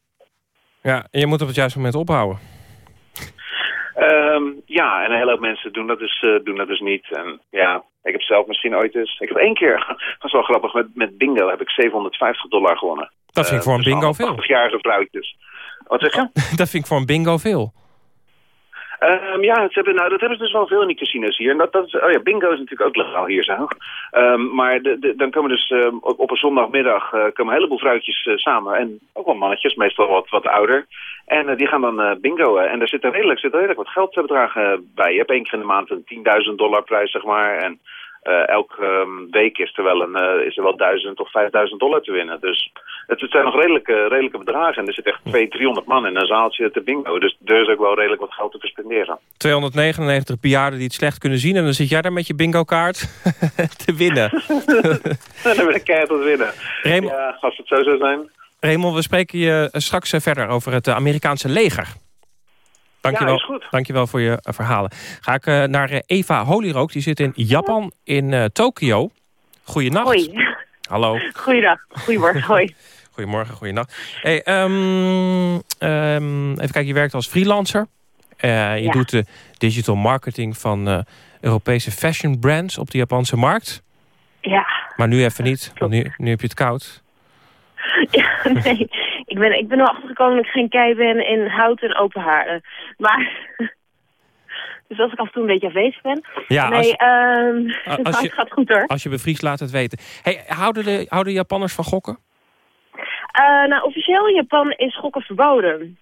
ja, en je moet op het juiste moment ophouden. Ehm, ja, en een hele hoop mensen doen dat, dus, eh, doen dat dus niet. En ja, ik heb zelf misschien ooit eens... Ik heb één keer, dat is wel grappig, met, met bingo heb ik 750 dollar gewonnen. Dat vind ik voor een dus bingo veel. 80-jarige vrouwtjes. Wat zeg je? dat vind ik voor een bingo veel. Ehm, ja, ze hebben, nou, dat hebben ze dus wel veel in die casinos hier. En dat, dat is, oh ja, bingo is natuurlijk ook legaal hier zo. Ehm, maar de, dan komen dus ehm, op, een zondagmiddag eh, komen een heleboel vrouwtjes eh, samen. En ook wel mannetjes, meestal wat, wat ouder. En eh, die gaan dan bingoen. En er zit er redelijk, zit er redelijk wat geldbedragen bij. Je hebt één keer in de maand een 10.000 dollar prijs, zeg maar. En eh, elke ehm, week is er wel, een, eh, is er wel 1000 of 5000 dollar te winnen. Dus het, het zijn nog redelijke, redelijke bedragen. En er zit echt 200, 300 man in een zaaltje te bingo. Dus er is ook wel redelijk wat geld te verspenderen. 299 bejaarden die het slecht kunnen zien... en dan zit jij daar met je bingo kaart te winnen. En dan ben ik keihard winnen. Raymond- Ja, als het zo zou zijn. Raymond, we spreken je straks eh, verder over het Amerikaanse leger. Dankjewel, is goed. dankjewel voor je eh, verhalen. Ga ik eh, naar eh, Eva Holyrook, die zit in Japan, in eh Tokio. Goeienacht. Hoi. Hallo. Goeiedag. Goedemorgen. Hoi. Goedemorgen, goeienacht. Hey, ehm, ehm, even kijken, je werkt als freelancer. Eh, je Ja. doet de digital marketing van Europese fashion brands op de Japanse markt. Ja, Maar nu even niet, want nu, nu heb je het koud. ja nee. Ik ben, ik ben er achtergekomen dat ik geen kei ben in hout en open haarden. Maar... Dus als ik af en toe een beetje afwezig ben. Ja, nee, als- ehm als het gaat goed hoor. Als je bevriest, laat het weten. Hey, houden, de, houden Japanners van gokken? Eh, nou, officieel in Japan is gokken verboden.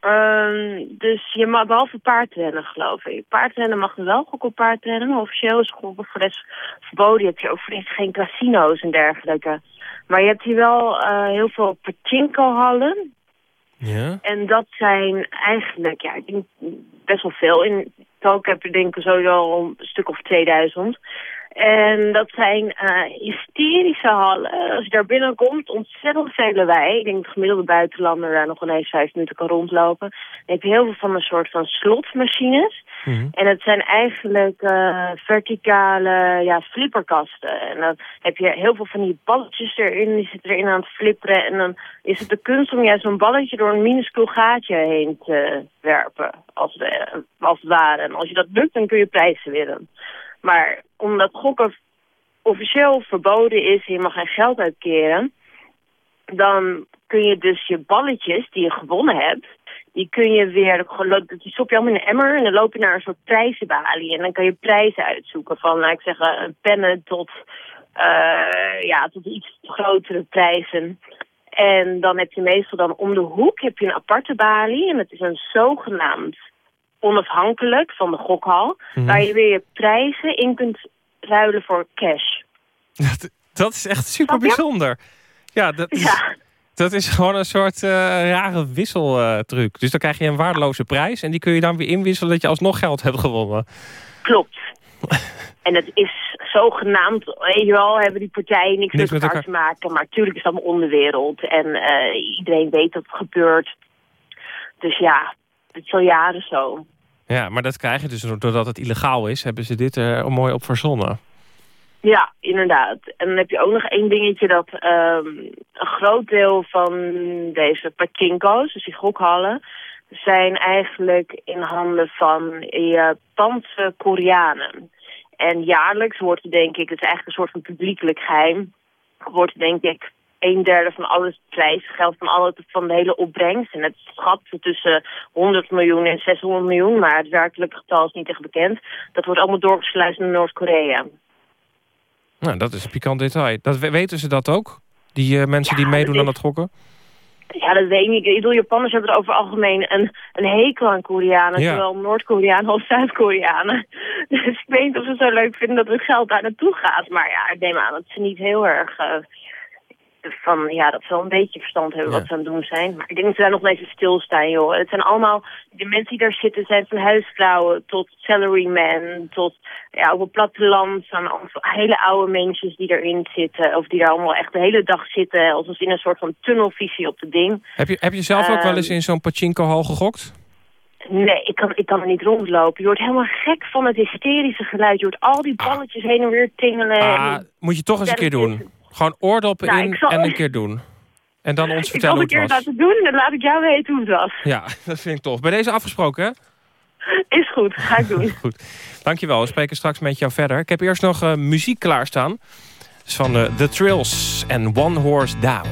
Ehm, dus je mag, behalve paardrennen, geloof ik. Paardrennen mag wel op paardrennen, maar officieel is gokken voor de rest verboden. Je hebt hier ook geen casino's en dergelijke. Maar je hebt hier wel eh, heel veel pachinko-hallen. Ja. En dat zijn eigenlijk, ja, ik denk best wel veel. In Tokio heb je denk ik sowieso al een stuk of 2000. En dat zijn eh, hysterische hallen. Als je daar binnenkomt, ontzettend veel lawaai. Ik denk dat de gemiddelde buitenlander daar nog ineens vijf minuten kan rondlopen. Dan heb je heel veel van een soort van slotmachines. En het zijn eigenlijk eh, verticale ja, flipperkasten. En dan heb je heel veel van die balletjes erin, die zitten erin aan het flipperen. En dan is het de kunst om juist zo'n balletje door een minuscuul gaatje heen te werpen, als, de, als het ware. En als je dat lukt, dan kun je prijzen winnen. Maar omdat gokken officieel verboden is je mag geen geld uitkeren... dan kun je dus je balletjes die je gewonnen hebt... die kun je weer, die stop je allemaal in een emmer... en dan loop je naar een soort prijzenbalie. En dan kan je prijzen uitzoeken van, laat ik zeggen, pennen tot, eh, ja, tot iets grotere prijzen... En dan heb je meestal dan om de hoek heb je een aparte balie. En dat is een zogenaamd onafhankelijk van de gokhal. Mhm. Waar je weer je prijzen in kunt ruilen voor cash. Dat, dat is echt super bijzonder. Ja, dat is, dat is gewoon een soort eh, rare wisseltruc. dus dan krijg je een waardeloze prijs... en die kun je dan weer inwisselen dat je alsnog geld hebt gewonnen. Klopt. en het is zogenaamd, weet je wel, hebben die partijen niks, Niks met elkaar te maken. Maar natuurlijk is het allemaal onderwereld. En eh, iedereen weet dat het gebeurt. Dus ja, het is al jaren zo. Ja, maar dat krijg je dus doordat het illegaal is... hebben ze dit er mooi op verzonnen. Ja, inderdaad. En dan heb je ook nog één dingetje dat ehm, een groot deel van deze pachinko's, dus die gokhallen, zijn eigenlijk in handen van Japanse Koreanen. En jaarlijks wordt denk ik, het is eigenlijk een soort van publiekelijk geheim, wordt denk ik een derde van alles prijsgeld van, alle, van de hele opbrengst. En het schat tussen 100 miljoen en 600 miljoen, maar het werkelijke getal is niet echt bekend. Dat wordt allemaal doorgesluist naar Noord-Korea. Nou, dat is een pikant detail. Dat, we- weten ze dat ook? Die eh, mensen die meedoen aan het gokken? Ja, dat weet ik niet. Ik bedoel, Japanners hebben het over het algemeen een, een hekel aan Koreanen. Ja. Zowel Noord-Koreanen als Zuid-Koreanen. Dus ik weet niet of ze het zo leuk vinden dat het geld daar naartoe gaat. Maar ja, ik neem aan dat ze niet heel erg... eh, van, ja, dat ze wel een beetje verstand hebben wat ze aan het doen zijn. Maar ik denk dat ze daar nog even stilstaan, joh. Het zijn allemaal... De mensen die daar zitten zijn van huisvrouwen tot salarymen... tot ja, op het platteland allemaal hele oude mensen die erin zitten. Of die daar allemaal echt de hele dag zitten. Alsof in een soort van tunnelvisie op het ding. Heb je, heb je zelf ook wel eens Ehm, in zo'n pachinko-hal gegokt? Nee, ik kan, ik kan er niet rondlopen. Je wordt helemaal gek van het hysterische geluid. Je hoort al die balletjes heen en weer tingelen. Ah, En- moet je toch eens een keer doen. Gewoon oordoppen Nou, in ik zal- en een keer doen. En dan ons ik vertellen zal hoe een het keer was. laten doen en dan laat ik jou weten hoe het was. Ja, dat vind ik tof. Bij deze afgesproken, hè? Is goed, ga ik doen. Goed. Dankjewel, we spreken straks met jou verder. Ik heb eerst nog eh, muziek klaarstaan. Dat is van eh, The Trills en One Horse Down.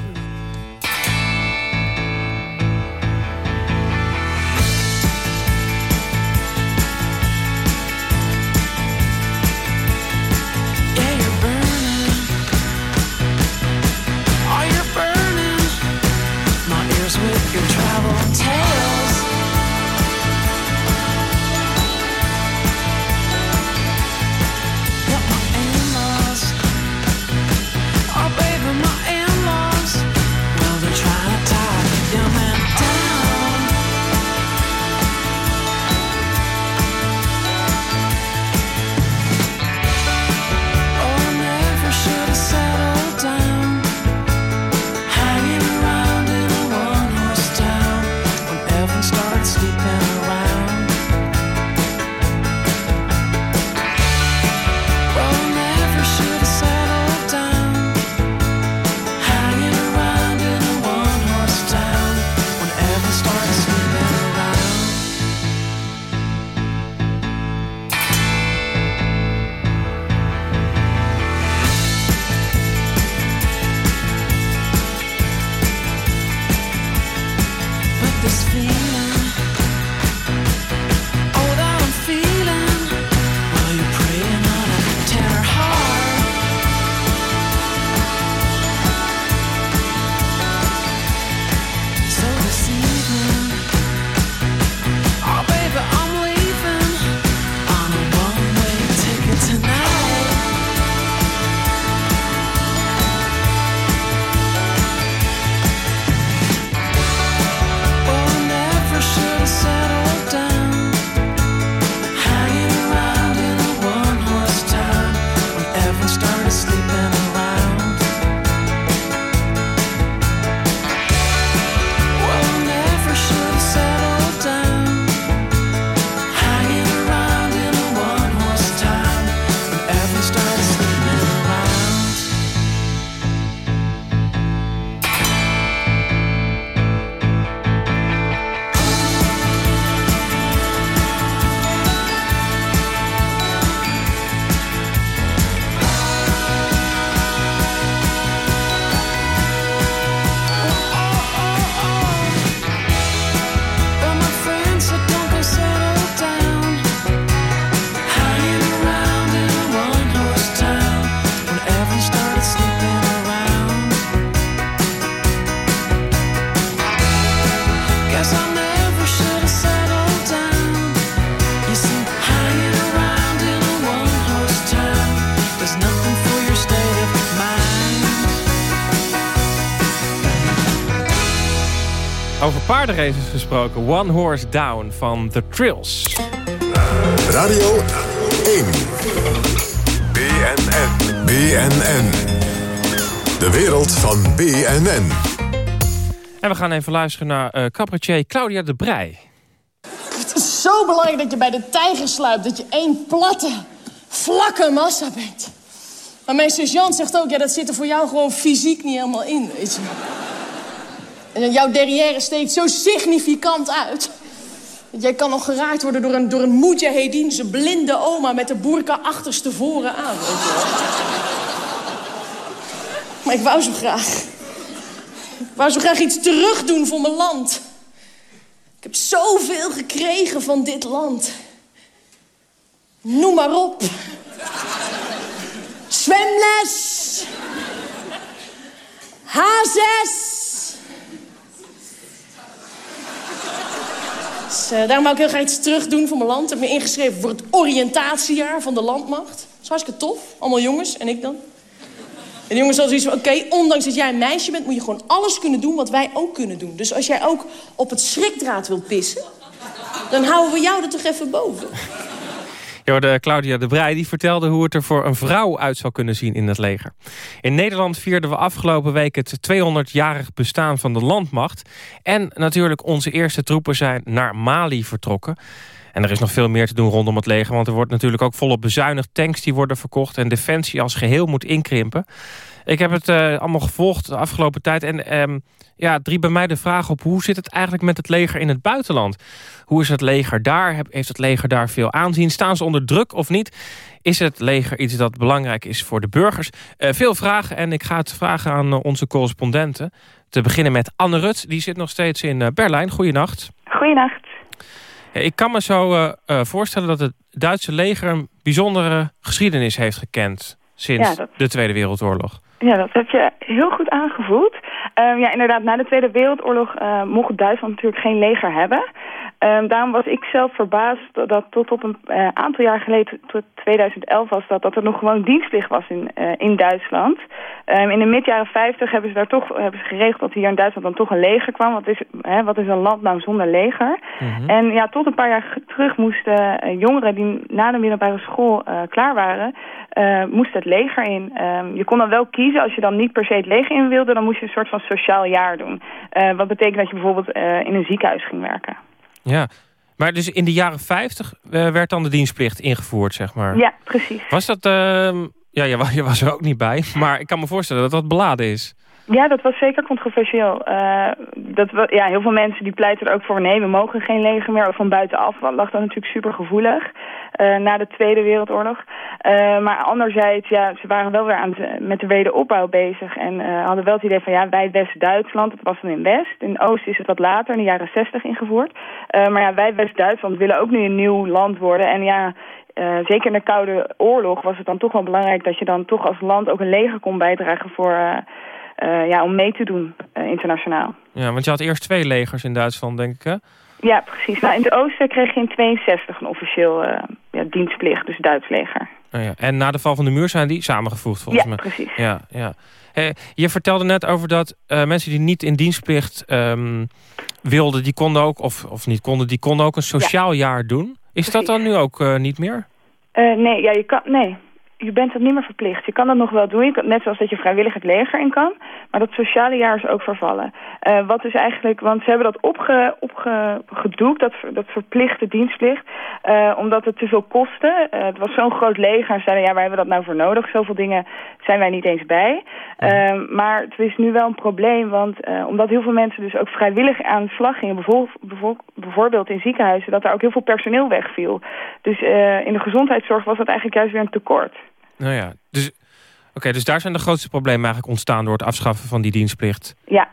tell Gesproken. One Horse Down van The Trills. Radio 1. BNN. BNN. De wereld van BNN. En we gaan even luisteren naar eh cabaretier Claudia de Brij. Het is zo belangrijk dat je bij de tijger sluipt. Dat je één platte, vlakke massa bent. Maar mijn sergeant zegt ook, ja, dat zit er voor jou gewoon fysiek niet helemaal in, weet je. En jouw derrière steekt zo significant uit. Jij kan nog geraakt worden door een, door een blinde oma... met de boerka achterstevoren aan. Maar ik wou zo graag. Ik wou zo graag iets terug doen voor mijn land. Ik heb zoveel gekregen van dit land. Noem maar op. Zwemles. H6. Eh, daarom wou ik heel graag iets terug doen voor mijn land. Ik heb me ingeschreven voor het oriëntatiejaar van de landmacht. Dat is hartstikke tof. Allemaal jongens en ik dan. En de jongens hadden zoiets van, oké, ondanks dat jij een meisje bent... moet je gewoon alles kunnen doen wat wij ook kunnen doen. Dus als jij ook op het schrikdraad wilt pissen... dan houden we jou er toch even boven. Je hoorde Claudia de Brij die vertelde hoe het er voor een vrouw uit zou kunnen zien in het leger. In Nederland vierden we afgelopen week het 200-jarig bestaan van de landmacht. En natuurlijk onze eerste troepen zijn naar Mali vertrokken. En er is nog veel meer te doen rondom het leger... want er wordt natuurlijk ook volop bezuinigd. Tanks die worden verkocht en defensie als geheel moet inkrimpen. Ik heb het eh, allemaal gevolgd de afgelopen tijd. En ehm, ja, drie bij mij de vraag op... hoe zit het eigenlijk met het leger in het buitenland? Hoe is het leger daar? Heeft het leger daar veel aanzien? Staan ze onder druk of niet? Is het leger iets dat belangrijk is voor de burgers? Eh, veel vragen en ik ga het vragen aan eh, onze correspondenten. Te beginnen met Anne Rut. Die zit nog steeds in eh, Berlijn. Goeienacht. Eh, Ik kan me zo voorstellen dat het Duitse leger... een bijzondere geschiedenis heeft gekend... sinds Ja, dat- de Tweede Wereldoorlog. Ja, dat heb je heel goed aangevoeld. Ehm, ja, inderdaad, na de Tweede Wereldoorlog eh, mocht Duitsland natuurlijk geen leger hebben. Ehm, daarom was ik zelf verbaasd dat, tot op een eh, aantal jaar geleden, tot 2011 was dat, dat er nog gewoon dienstplicht was in, eh, in Duitsland. Ehm, in de mid jaren 50 hebben ze daar toch hebben ze geregeld dat hier in Duitsland dan toch een leger kwam. Wat is, hè, wat is een land nou zonder leger? En ja, tot een paar jaar terug moesten eh, jongeren die na de middelbare school klaar waren, moesten het leger in. Ehm, je kon dan wel kiezen, als je dan niet per se het leger in wilde, dan moest je een soort van sociaal jaar doen. Wat betekent dat je bijvoorbeeld in een ziekenhuis ging werken. Ja, maar dus in de jaren 50 eh, werd dan de dienstplicht ingevoerd, zeg maar. Ja, precies. Was dat... ehm, ja, je, je was er ook niet bij. Maar ik kan me voorstellen dat dat beladen is. Ja, dat was zeker controversieel. Eh, dat ja, heel veel mensen die pleiten er ook voor... nee, we mogen geen leger meer. Van buitenaf lag dat natuurlijk super gevoelig. eh, na de Tweede Wereldoorlog. Eh, maar anderzijds, ja, ze waren wel weer aan het, met de wederopbouw bezig. En hadden wel het idee van, ja, wij West-Duitsland... het was dan in West. In Oost is het wat later, in de jaren 60 ingevoerd. Maar ja, wij West-Duitsland willen ook nu een nieuw land worden. En ja... zeker in de Koude Oorlog was het dan toch wel belangrijk dat je dan toch als land ook een leger kon bijdragen voor, eh, ja, om mee te doen eh, internationaal. Ja, want je had eerst twee legers in Duitsland, denk ik, hè? Ja, precies. Nou, in het oosten kreeg je in 62 een officieel eh, ja, dienstplicht, dus Duits leger. Oh ja. En na de val van de muur zijn die samengevoegd, volgens Ja, mij. precies. Ja, ja. Eh, je vertelde net over dat mensen die niet in dienstplicht ehm, wilden... die konden ook, of, of niet konden, die konden ook een sociaal jaar doen. Is dat dan nu ook niet meer? Nee, ja, je kan, nee, je bent het niet meer verplicht. Je kan dat nog wel doen, je kan, net zoals dat je vrijwillig het leger in kan. Maar dat sociale jaar is ook vervallen. Eh, wat is eigenlijk, want ze hebben dat opge, opgedoekt, dat, dat verplichte dienstplicht. eh, omdat het te veel kostte. Eh, het was zo'n groot leger en zeiden, ja, waar hebben we dat nou voor nodig? Zoveel dingen zijn wij niet eens bij. Eh, maar het is nu wel een probleem, want omdat heel veel mensen dus ook vrijwillig aan de slag gingen, bijvoorbeeld, bijvoorbeeld in ziekenhuizen, dat daar ook heel veel personeel wegviel. Dus in de gezondheidszorg was dat eigenlijk juist weer een tekort. Nou ja, dus, oké, dus daar zijn de grootste problemen eigenlijk ontstaan... door het afschaffen van die dienstplicht. Ja,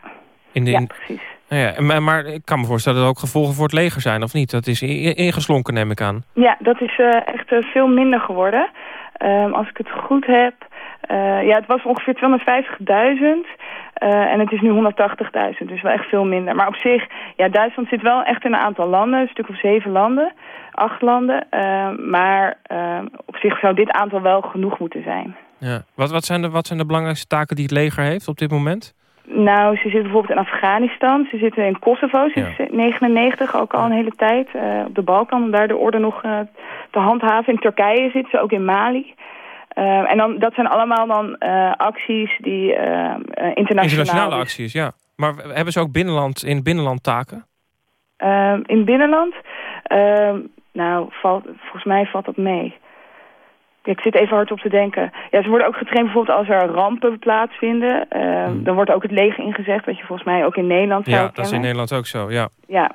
In de, ja precies. Nou ja, maar, maar ik kan me voorstellen dat er ook gevolgen voor het leger zijn, of niet? Dat is ingeslonken, neem ik aan. Ja, dat is eh, echt eh, veel minder geworden. Ehm, als ik het goed heb, eh, ja, het was ongeveer 250.000 eh, en het is nu 180.000, dus wel echt veel minder. Maar op zich, ja, Duitsland zit wel echt in een aantal landen, een stuk of zeven landen, acht landen. Ehm, maar ehm, op zich zou dit aantal wel genoeg moeten zijn. Ja. Wat, wat, zijn de, wat zijn de belangrijkste taken die het leger heeft op dit moment? Nou, ze zitten bijvoorbeeld in Afghanistan. Ze zitten in Kosovo sinds 99 ook al een hele tijd. eh, op de Balkan om daar de orde nog eh, te handhaven. In Turkije zitten ze ook in Mali. Eh, en dan, dat zijn allemaal dan eh, acties die eh, eh, internationaal... Internationale acties, ja. Maar hebben ze ook binnenland, in binnenland taken? Ehm, in binnenland, ehm, nou, valt, volgens mij valt dat mee. Ja, ik zit even hard op te denken. Ja, ze worden ook getraind bijvoorbeeld als er rampen plaatsvinden. Ehm, Dan wordt ook het leger ingezegd, wat je volgens mij ook in Nederland zou Hmm. Ja, dat is in. Nederland ook zo, ja. Ja,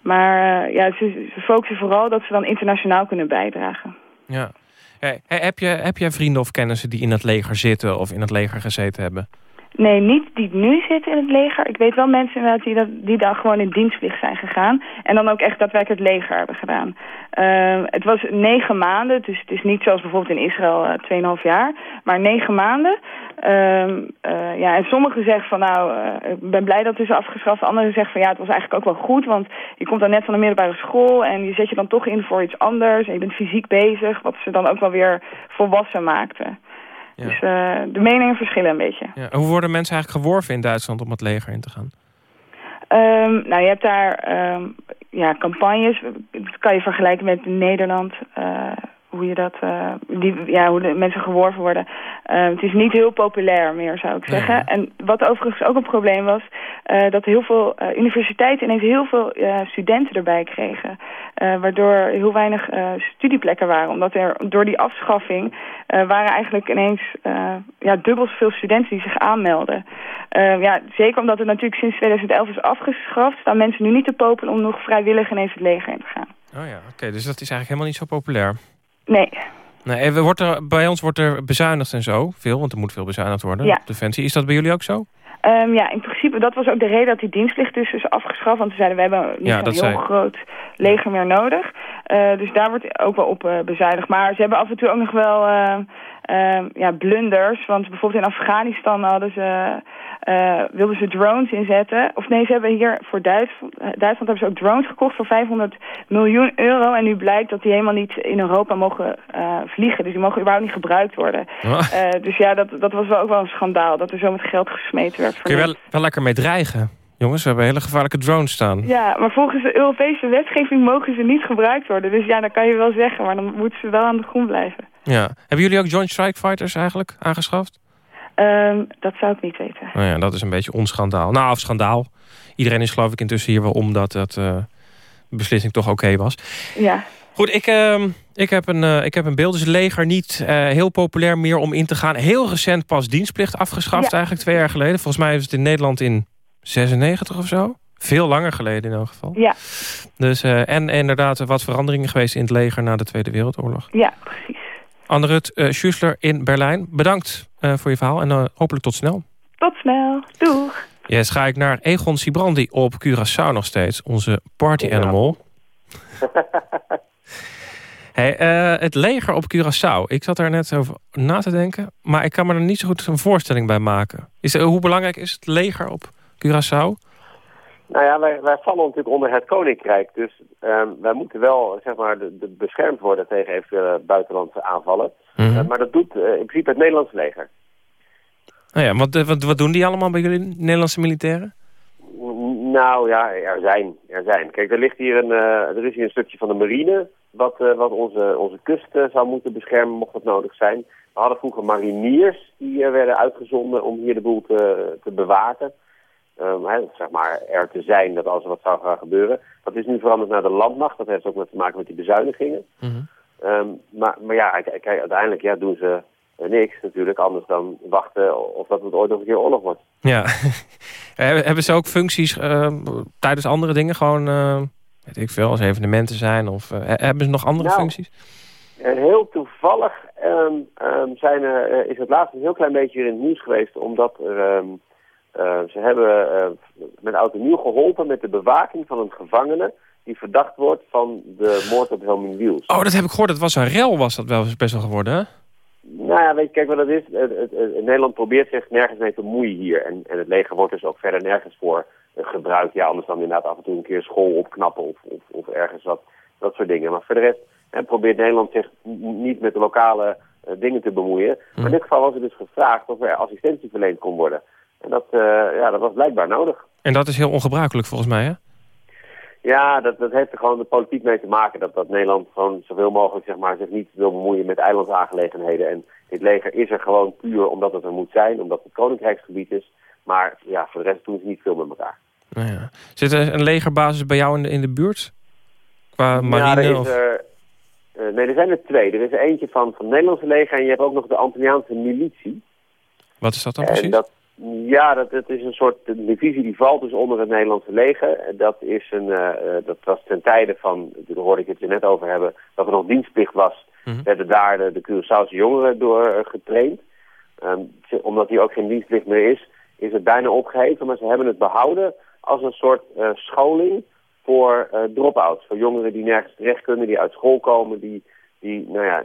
maar ja, ze, ze focussen vooral dat ze dan internationaal kunnen bijdragen. ja. Hey, heb, je, heb jij vrienden of kennissen die in het leger zitten of in het leger gezeten hebben? Nee, niet die nu zitten in het leger. Ik weet wel mensen inderdaad die, dat, die dan gewoon in dienstplicht zijn gegaan. En dan ook echt daadwerkelijk het leger hebben gedaan. Ehm, het was negen maanden, dus het is niet zoals bijvoorbeeld in Israël eh 2,5 jaar. Maar negen maanden. Ehm, eh, ja, en sommigen zeggen van nou, eh, ik ben blij dat het is afgeschaft. Anderen zeggen van ja, het was eigenlijk ook wel goed. Want je komt dan net van de middelbare school en je zet je dan toch in voor iets anders. En je bent fysiek bezig, wat ze dan ook wel weer volwassen Dus eh, de meningen verschillen een beetje. Ja. Hoe worden mensen eigenlijk geworven in Duitsland om het leger in te gaan? Ehm, nou, je hebt daar ehm, ja, campagnes. Dat kan je vergelijken met Nederland. eh, hoe je dat, eh, die, ja, hoe de mensen geworven worden. Ehm, het is niet heel populair meer, zou ik zeggen. En wat overigens ook een probleem was, dat heel veel universiteiten ineens heel veel studenten erbij kregen. Waardoor heel weinig studieplekken waren. Omdat er door die afschaffing waren eigenlijk ineens eh, ja, dubbel zoveel studenten die zich aanmelden. Eh, ja, zeker omdat het natuurlijk sinds 2011 is afgeschaft, staan mensen nu niet te popelen om nog vrijwillig ineens het leger in te gaan. Oh ja, oké, dus dat is eigenlijk helemaal niet zo populair. Nee. Nee, wordt er, bij ons wordt er bezuinigd en zo. Veel, want er moet veel bezuinigd worden. Ja. op Defensie. Is dat bij jullie ook zo? Ehm, ja, in principe, dat was ook de reden dat die dienstplicht dus is afgeschaft. Want ze zeiden, we hebben niet Ja, zo'n dat heel zei- groot leger meer nodig. Eh, dus daar wordt ook wel op eh, bezuinigd. Maar ze hebben af en toe ook nog wel eh, eh, ja, blunders. Want bijvoorbeeld in Afghanistan hadden ze, eh, wilden ze drones inzetten. Of nee, ze hebben hier voor Duitsland, eh, Duitsland hebben ze ook drones gekocht voor 500 miljoen euro. En nu blijkt dat die helemaal niet in Europa mogen eh, vliegen. Dus die mogen überhaupt niet gebruikt worden. Ah. Dus ja, dat, dat was wel ook wel een schandaal. Dat er zo met geld gesmeten werd. Kun je wel, wel lekker mee dreigen. Jongens, we hebben hele gevaarlijke drones staan. Ja, maar volgens de Europese wetgeving mogen ze niet gebruikt worden. Dus ja, dat kan je wel zeggen, maar dan moeten ze wel aan de grond blijven. Ja. Hebben jullie ook Joint Strike Fighters eigenlijk aangeschaft? Ehm, dat zou ik niet weten. Nou ja, dat is een beetje onschandaal. Nou, of schandaal. Iedereen is geloof ik intussen hier wel om dat eh, de beslissing toch oké was. Ja. Goed, ik, ehm, ik, heb een, eh, ik heb een beeld. Dus het leger niet eh, heel populair meer om in te gaan. Heel recent pas dienstplicht afgeschaft Ja. eigenlijk, twee jaar geleden. Volgens mij is het in Nederland in 96 of zo. Veel langer geleden in elk geval. Ja, Dus, en inderdaad wat veranderingen geweest in het leger na de Tweede Wereldoorlog. ja, precies. Anne Rut uh, Schussler in Berlijn. Bedankt eh, voor je verhaal en eh, hopelijk tot snel. Tot snel. Doeg. Yes, ga ik naar Egon Sibrandi op Curaçao nog steeds. Onze party animal. Hey, eh, het leger op Curaçao. Ik zat daar net over na te denken. Maar ik kan me er niet zo goed een voorstelling bij maken. Is, er- hoe belangrijk is het leger op Curaçao? Nou ja, wij, wij vallen natuurlijk onder het koninkrijk. Dus ehm, wij moeten wel zeg maar, de, de beschermd worden tegen eventuele buitenlandse aanvallen. Mhm. Eh, maar dat doet eh, in principe het Nederlandse leger. Nou ja, wat, eh, wat, wat doen die allemaal bij jullie Nederlandse militairen? Nou ja, er zijn. Er zijn. Kijk, er, ligt hier een, er is hier een stukje van de marine... wat, wat onze, onze kust zou moeten beschermen, mocht dat nodig zijn. We hadden vroeger mariniers die werden uitgezonden om hier de boel te, te bewaken. Ehm, hè, zeg maar er te zijn dat als er wat zou gaan gebeuren. Dat is nu veranderd naar de landmacht. Dat heeft ook met te maken met die bezuinigingen. Ehm, maar, maar ja, kijk, uiteindelijk ja, doen ze eh, niks natuurlijk. Anders dan wachten of dat het ooit nog een keer oorlog wordt. Ja. Hebben hebben ze ook functies eh, tijdens andere dingen? Gewoon, eh, weet ik veel, als evenementen zijn? Of eh, hebben ze nog andere Nou, functies? Heel toevallig ehm, ehm, zijn er, eh, is het laatst een heel klein beetje in het nieuws geweest, omdat er, ehm, eh, ze hebben eh, met oud en nieuw geholpen met de bewaking van een gevangene die verdacht wordt van de moord op Helmin Wiels. Oh, dat heb ik gehoord. Dat was een rel, was dat wel best wel geworden, hè? Nou ja, weet je, kijk wat dat is. Het, het- het- Nederland probeert zich nergens mee te moeien hier. En, en het leger wordt dus ook verder nergens voor eh, gebruikt. Ja, anders dan inderdaad af en toe een keer school opknappen of, of, of ergens wat, dat soort dingen. Maar voor de rest hè, probeert Nederland zich niet met de lokale eh, dingen te bemoeien. Maar in dit geval was er dus gevraagd of er assistentie verleend kon worden. En dat, eh, ja, dat was blijkbaar nodig. En dat is heel ongebruikelijk volgens mij, hè? Ja, dat, dat heeft er gewoon de politiek mee te maken. Dat, dat Nederland gewoon zoveel mogelijk zeg maar, zich niet wil bemoeien met eilandsaangelegenheden. En dit leger is er gewoon puur omdat het er moet zijn, omdat het koninkrijksgebied is. Maar ja, voor de rest doen ze niet veel met elkaar. Nou ja. Zit er een legerbasis bij jou in de, in de buurt? Qua marine? ja, er of... er, eh, nee, er zijn er twee. Er is er eentje van, van het Nederlandse leger en je hebt ook nog de Antilliaanse militie. Wat is dat dan En precies? dat, ja, dat, dat is een soort divisie die valt dus onder het Nederlandse leger. Dat, is een, eh, eh, dat was ten tijde van, daar hoorde ik het er net over hebben, dat er nog dienstplicht was. Mhm. Werden daar de, de Curaçaose jongeren door eh, getraind. Ehm, omdat hier ook geen dienstplicht meer is, is het bijna opgeheven. Maar ze hebben het behouden als een soort scholing voor eh drop-outs. Voor jongeren die nergens terecht kunnen, die uit school komen, die, die nou ja,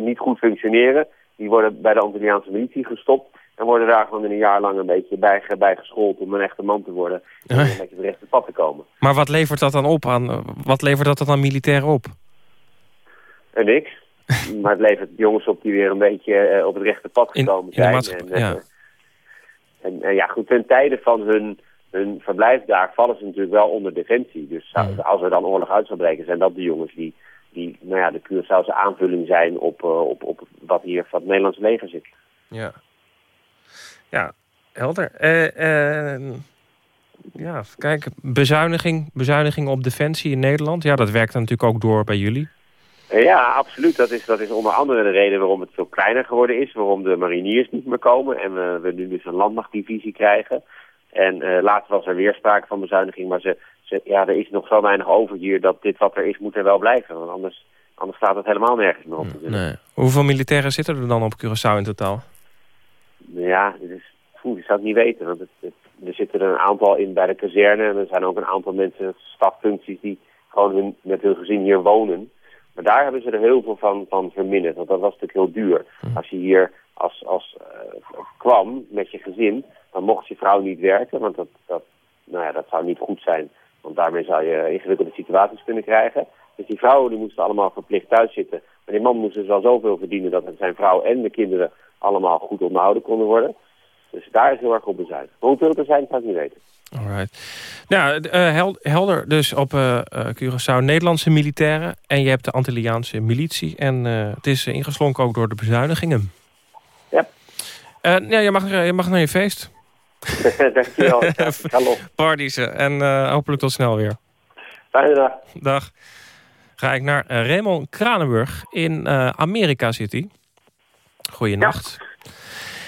niet goed functioneren. Die worden bij de Antilliaanse militie gestopt. En worden daar gewoon in een jaar lang een beetje bij, bij geschoold om een echte man te worden. En een beetje op het rechte pad te komen. Maar wat levert dat dan op aan? Wat levert dat dan aan militair op? En niks. maar het levert jongens op die weer een beetje eh, op het rechte pad gekomen in zijn. en, eh, ja. en, en ja, goed, ten tijde van hun, hun verblijf daar vallen ze natuurlijk wel onder defensie. Dus zou- als er dan oorlog uit zou breken, zijn dat de jongens die, die nou ja, de Curaçaose aanvulling zijn op, eh, op, op wat hier van het Nederlandse leger zit. Ja. Ja, helder. Eh, eh, ja, kijk, bezuiniging, bezuiniging op defensie in Nederland. Ja, dat werkt dan natuurlijk ook door bij jullie. Ja, absoluut. Dat is, dat is onder andere de reden waarom het veel kleiner geworden is. Waarom de mariniers niet meer komen. En we, we nu dus een landmachtdivisie krijgen. En eh laatst was er weer sprake van bezuiniging. Maar ze, ze, ja, er is nog zo weinig over hier dat dit wat er is moet er wel blijven. Want anders, anders staat het helemaal nergens meer op. Nee. Hoeveel militairen zitten er dan op Curaçao in totaal? Ja, het is, poeh, ik zou het niet weten. Want het, het- er zitten er een aantal in bij de kazerne. En er zijn ook een aantal mensen, staffuncties, die gewoon hun, met hun gezin hier wonen. Maar daar hebben ze er heel veel van, van verminderd. Want dat was natuurlijk heel duur. Als je hier als, als, eh, kwam met je gezin, dan mocht je vrouw niet werken. Want dat, dat, nou ja, dat zou niet goed zijn. Want daarmee zou je ingewikkelde situaties kunnen krijgen. Dus die vrouwen die moesten allemaal verplicht thuis zitten. Maar die man moest dus wel zoveel verdienen dat zijn vrouw en de kinderen allemaal goed onderhouden konden worden. Dus daar is heel erg op bezuinigd. Hoeveel er zijn, kan ik niet weten. Alright. Nou, eh, hel- helder dus op eh, Curaçao Nederlandse militairen. En je hebt de Antilliaanse militie. En het is ingeslonken ook door de bezuinigingen. Ja. Ja, je mag, je mag naar je feest. Dankjewel. Los. Pardiezen. En hopelijk tot snel weer. Fijne dag. Dag. Ga ik naar Raymond Kranenburg in Amerika City. Goeienacht.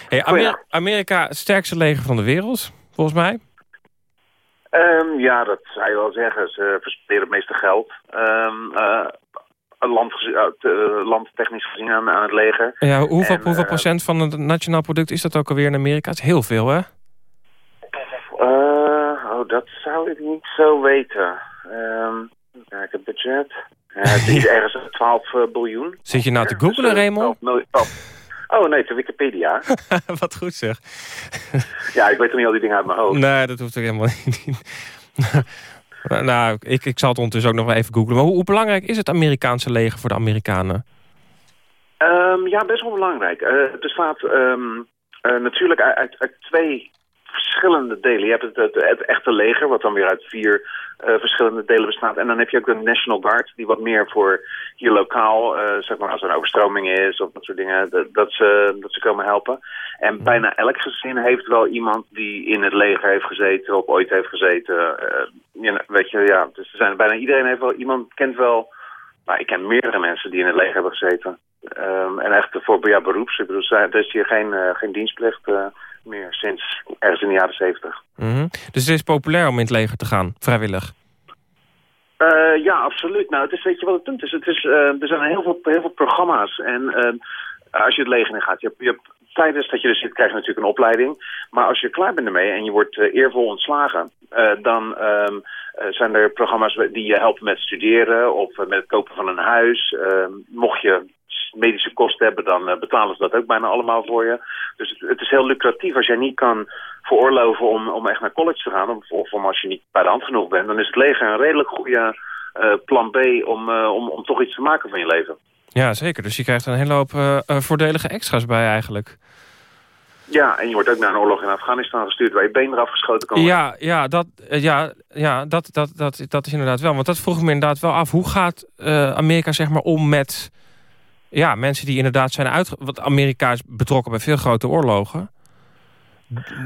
Hey, Amer- Amerika, het sterkste leger van de wereld, volgens mij. Ehm, ja, dat zou je wel zeggen. Ze verspelen het meeste geld. Ehm eh, land, uh, landtechnisch gezien aan, aan het leger. Ja, hoeveel, En, hoeveel eh, procent van het nationaal product is dat ook alweer in Amerika? Het is heel veel, hè? eh, oh, dat zou ik niet zo weten. Ehm kijk, het budget. Het is ergens 12 eh, biljoen. Zit je nou te googlen, Raymond? 12 miljoen- oh. Nee, te Wikipedia. Wat goed zeg. ja, ik weet er niet al die dingen uit mijn hoofd. Nee, dat hoeft ook helemaal niet. nou, ik, ik zal het ondertussen ook nog wel even googlen. Maar hoe, hoe belangrijk is het Amerikaanse leger voor de Amerikanen? Ehm, ja, best wel belangrijk. Eh, het bestaat ehm, eh, natuurlijk uit, uit, uit twee verschillende delen. Je hebt het, het, het echte leger, wat dan weer uit vier eh, verschillende delen bestaat. En dan heb je ook de National Guard, die wat meer voor hier lokaal, eh, zeg maar als er een overstroming is of dat soort dingen, dat, dat, ze, dat ze komen helpen. En bijna elk gezin heeft wel iemand die in het leger heeft gezeten of ooit heeft gezeten. Ja, weet je, ja, dus er zijn bijna iedereen heeft wel, iemand kent wel, nou, ik ken meerdere mensen die in het leger hebben gezeten. Ehm, en echt voor ja, beroeps. Ik bedoel, er is hier geen, geen dienstplicht meer sinds ergens in de jaren zeventig. Mhm. Dus het is populair om in het leger te gaan, vrijwillig. Eh, ja, absoluut. Nou, het is, weet je wat het punt is? Het is eh, er zijn heel veel, heel veel programma's. En eh, als je het leger in gaat, je hebt, je hebt, tijdens dat je er zit, krijg je natuurlijk een opleiding. Maar als je klaar bent ermee en je wordt eh, eervol ontslagen, eh, dan ehm, eh, zijn er programma's die je helpen met studeren of met het kopen van een huis. Ehm, mocht je medische kosten hebben, dan betalen ze dat ook bijna allemaal voor je. Dus het, het is heel lucratief als jij niet kan veroorloven om, om echt naar college te gaan. Of, als je niet bij de hand genoeg bent, dan is het leger een redelijk goede plan B om, om, om toch iets te maken van je leven. Ja, zeker. Dus je krijgt een hele hoop eh, eh, voordelige extra's bij eigenlijk. Ja, en je wordt ook naar een oorlog in Afghanistan gestuurd... waar je been eraf geschoten kan worden. Ja, ja, dat, eh, ja, ja dat, dat, dat, dat is inderdaad wel. Want dat vroeg me inderdaad wel af. Hoe gaat Amerika zeg maar om met ja, mensen die inderdaad zijn uit... Want Amerika is betrokken bij veel grote oorlogen.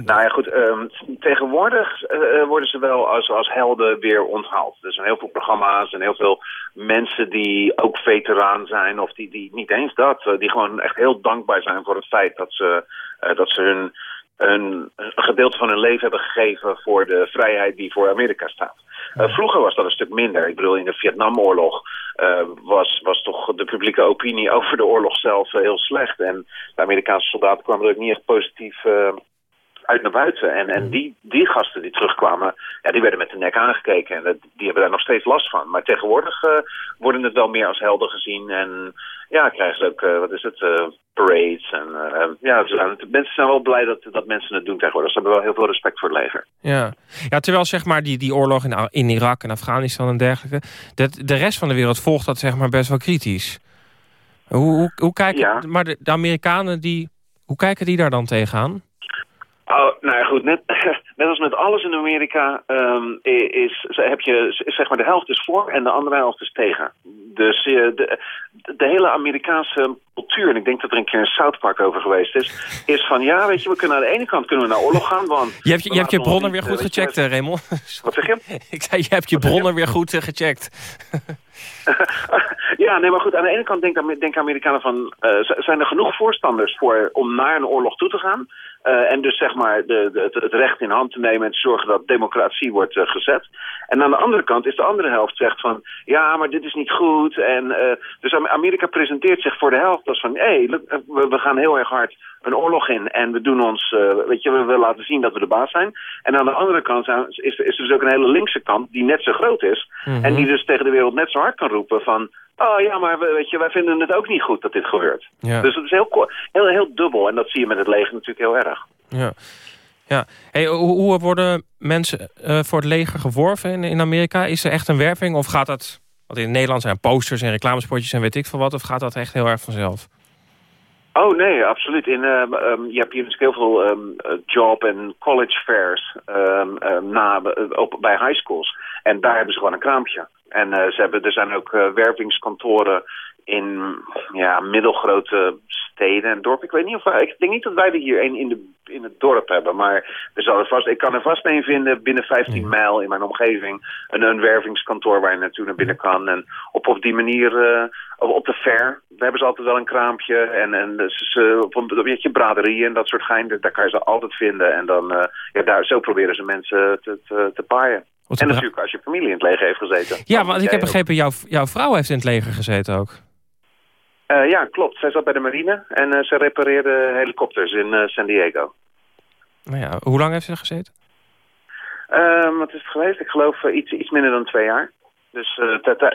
Nou ja, goed. ehm, tegenwoordig eh, worden ze wel als, als helden weer onthaald. Er zijn heel veel programma's en heel veel mensen die ook veteraan zijn... of die, die niet eens dat, eh, die gewoon echt heel dankbaar zijn voor het feit dat ze, eh, dat ze hun, hun, een gedeelte van hun leven hebben gegeven... voor de vrijheid die voor Amerika staat. Vroeger was dat een stuk minder. Ik bedoel, in de Vietnamoorlog eh, was, was toch de publieke opinie over de oorlog zelf heel slecht. En de Amerikaanse soldaten kwamen er ook niet echt positief uit naar buiten. En, en die, die gasten die terugkwamen, ja, die werden met de nek aangekeken. En dat, die hebben daar nog steeds last van. Maar tegenwoordig eh, worden het wel meer als helden gezien. En ja, krijgen ze ook, eh, wat is het, eh, parades. En ja, zijn, mensen zijn wel blij dat, dat mensen het doen tegenwoordig. Ze hebben wel heel veel respect voor het leger. Ja, ja terwijl zeg maar die, die oorlog in, in Irak en Afghanistan en dergelijke... Dat, de rest van de wereld volgt dat zeg maar best wel kritisch. Hoe, hoe, hoe kijken, Ja. Maar de, de Amerikanen, die, hoe kijken die daar dan tegenaan? Oh, nou ja, goed. Net, net als met alles in Amerika ehm, is, heb je, zeg maar, de helft is voor en de andere helft is tegen. Dus eh, de, de hele Amerikaanse cultuur, en ik denk dat er een keer een South Park over geweest is, is van ja, weet je, we kunnen aan de ene kant kunnen we naar oorlog gaan, want... Je hebt je, hebt je bronnen niet, weer goed eh, je, gecheckt, eh, Raymond. Wat zeg je? Ik zei, je hebt je bronnen weer goed gecheckt. Ja, nee, maar goed, aan de ene kant denken, denken Amerikanen van... zijn er genoeg voorstanders voor om naar een oorlog toe te gaan? Eh, en dus zeg maar de, de, het, recht in hand te nemen en te zorgen dat democratie wordt eh, gezet. En aan de andere kant is de andere helft zegt van... ja, maar dit is niet goed. En, eh, dus Am- Amerika presenteert zich voor de helft als van... hé, hey, we, we gaan heel erg hard een oorlog in en we doen ons... weet je, we willen laten zien dat we de baas zijn. En aan de andere kant is, is er dus ook een hele linkse kant die net zo groot is... Mhm. En die dus tegen de wereld net zo hard kan roepen van... Oh ja, maar we- weet je, wij vinden het ook niet goed dat dit gebeurt. Ja. Dus het is heel, heel, heel dubbel. En dat zie je met het leger natuurlijk heel erg. Ja. Ja. Hey, hoe, worden mensen eh, voor het leger geworven in, in Amerika? Is er echt een werving of gaat dat... Want in Nederland zijn posters en reclamespotjes en weet ik veel wat... of gaat dat echt heel erg vanzelf? Oh nee, absoluut. In, ehm, ehm, je hebt hier natuurlijk heel veel ehm, eh, job- en college fairs ehm, na, eh, op, bij high schools. En daar hebben ze gewoon een kraampje. En eh, ze hebben, er zijn ook eh, wervingskantoren in ja, middelgrote steden en dorpen. Ik weet niet of wij, ik denk niet dat wij er hier een in, de, in het dorp hebben. Maar er zal er vast, ik kan er vast een vinden binnen 15 mijl in mijn omgeving. Een, een wervingskantoor waar je naartoe naar binnen kan. En op, op die manier, eh, op, de fair, daar hebben ze altijd wel een kraampje. En, en ze, ze, op een weet je, braderie en dat soort gein, daar kan je ze altijd vinden. En dan, eh, ja, daar, zo proberen ze mensen te, te, te paaien. En natuurlijk als je familie in het leger heeft gezeten. Ja, want ik heb begrepen, jouw, jouw vrouw heeft in het leger gezeten ook. Eh, ja, klopt. Zij zat bij de marine en eh, ze repareerde helikopters in eh, San Diego. Nou ja, hoe lang heeft ze er gezeten? Ehm, wat is het geweest? Ik geloof iets, iets minder dan twee jaar. Dus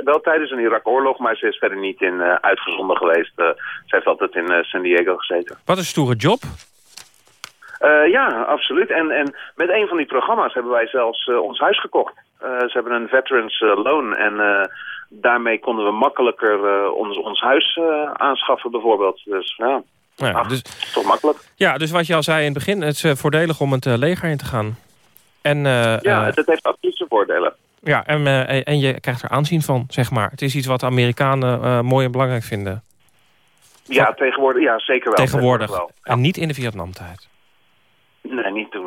wel tijdens een Irak-oorlog, maar ze is verder niet in uitgezonden geweest. Ze heeft altijd in San Diego gezeten. Wat een stoere job. Ja, absoluut. En, en met een van die programma's hebben wij zelfs ons huis gekocht. Ze hebben een veterans loan en daarmee konden we makkelijker eh, ons, ons huis eh, aanschaffen bijvoorbeeld. Dus ja, ja, Ach, dus, toch makkelijk. ja, dus wat je al zei in het begin, het is eh, voordelig om het leger in te gaan. En, Ja, dat heeft absoluut zijn voordelen. ja en, en je krijgt er aanzien van, zeg maar. Het is iets wat de Amerikanen mooi en belangrijk vinden. Ja, tegenwoordig, ja, zeker wel. Tegenwoordig. wel. En niet in de Vietnamtijd. Nee, niet.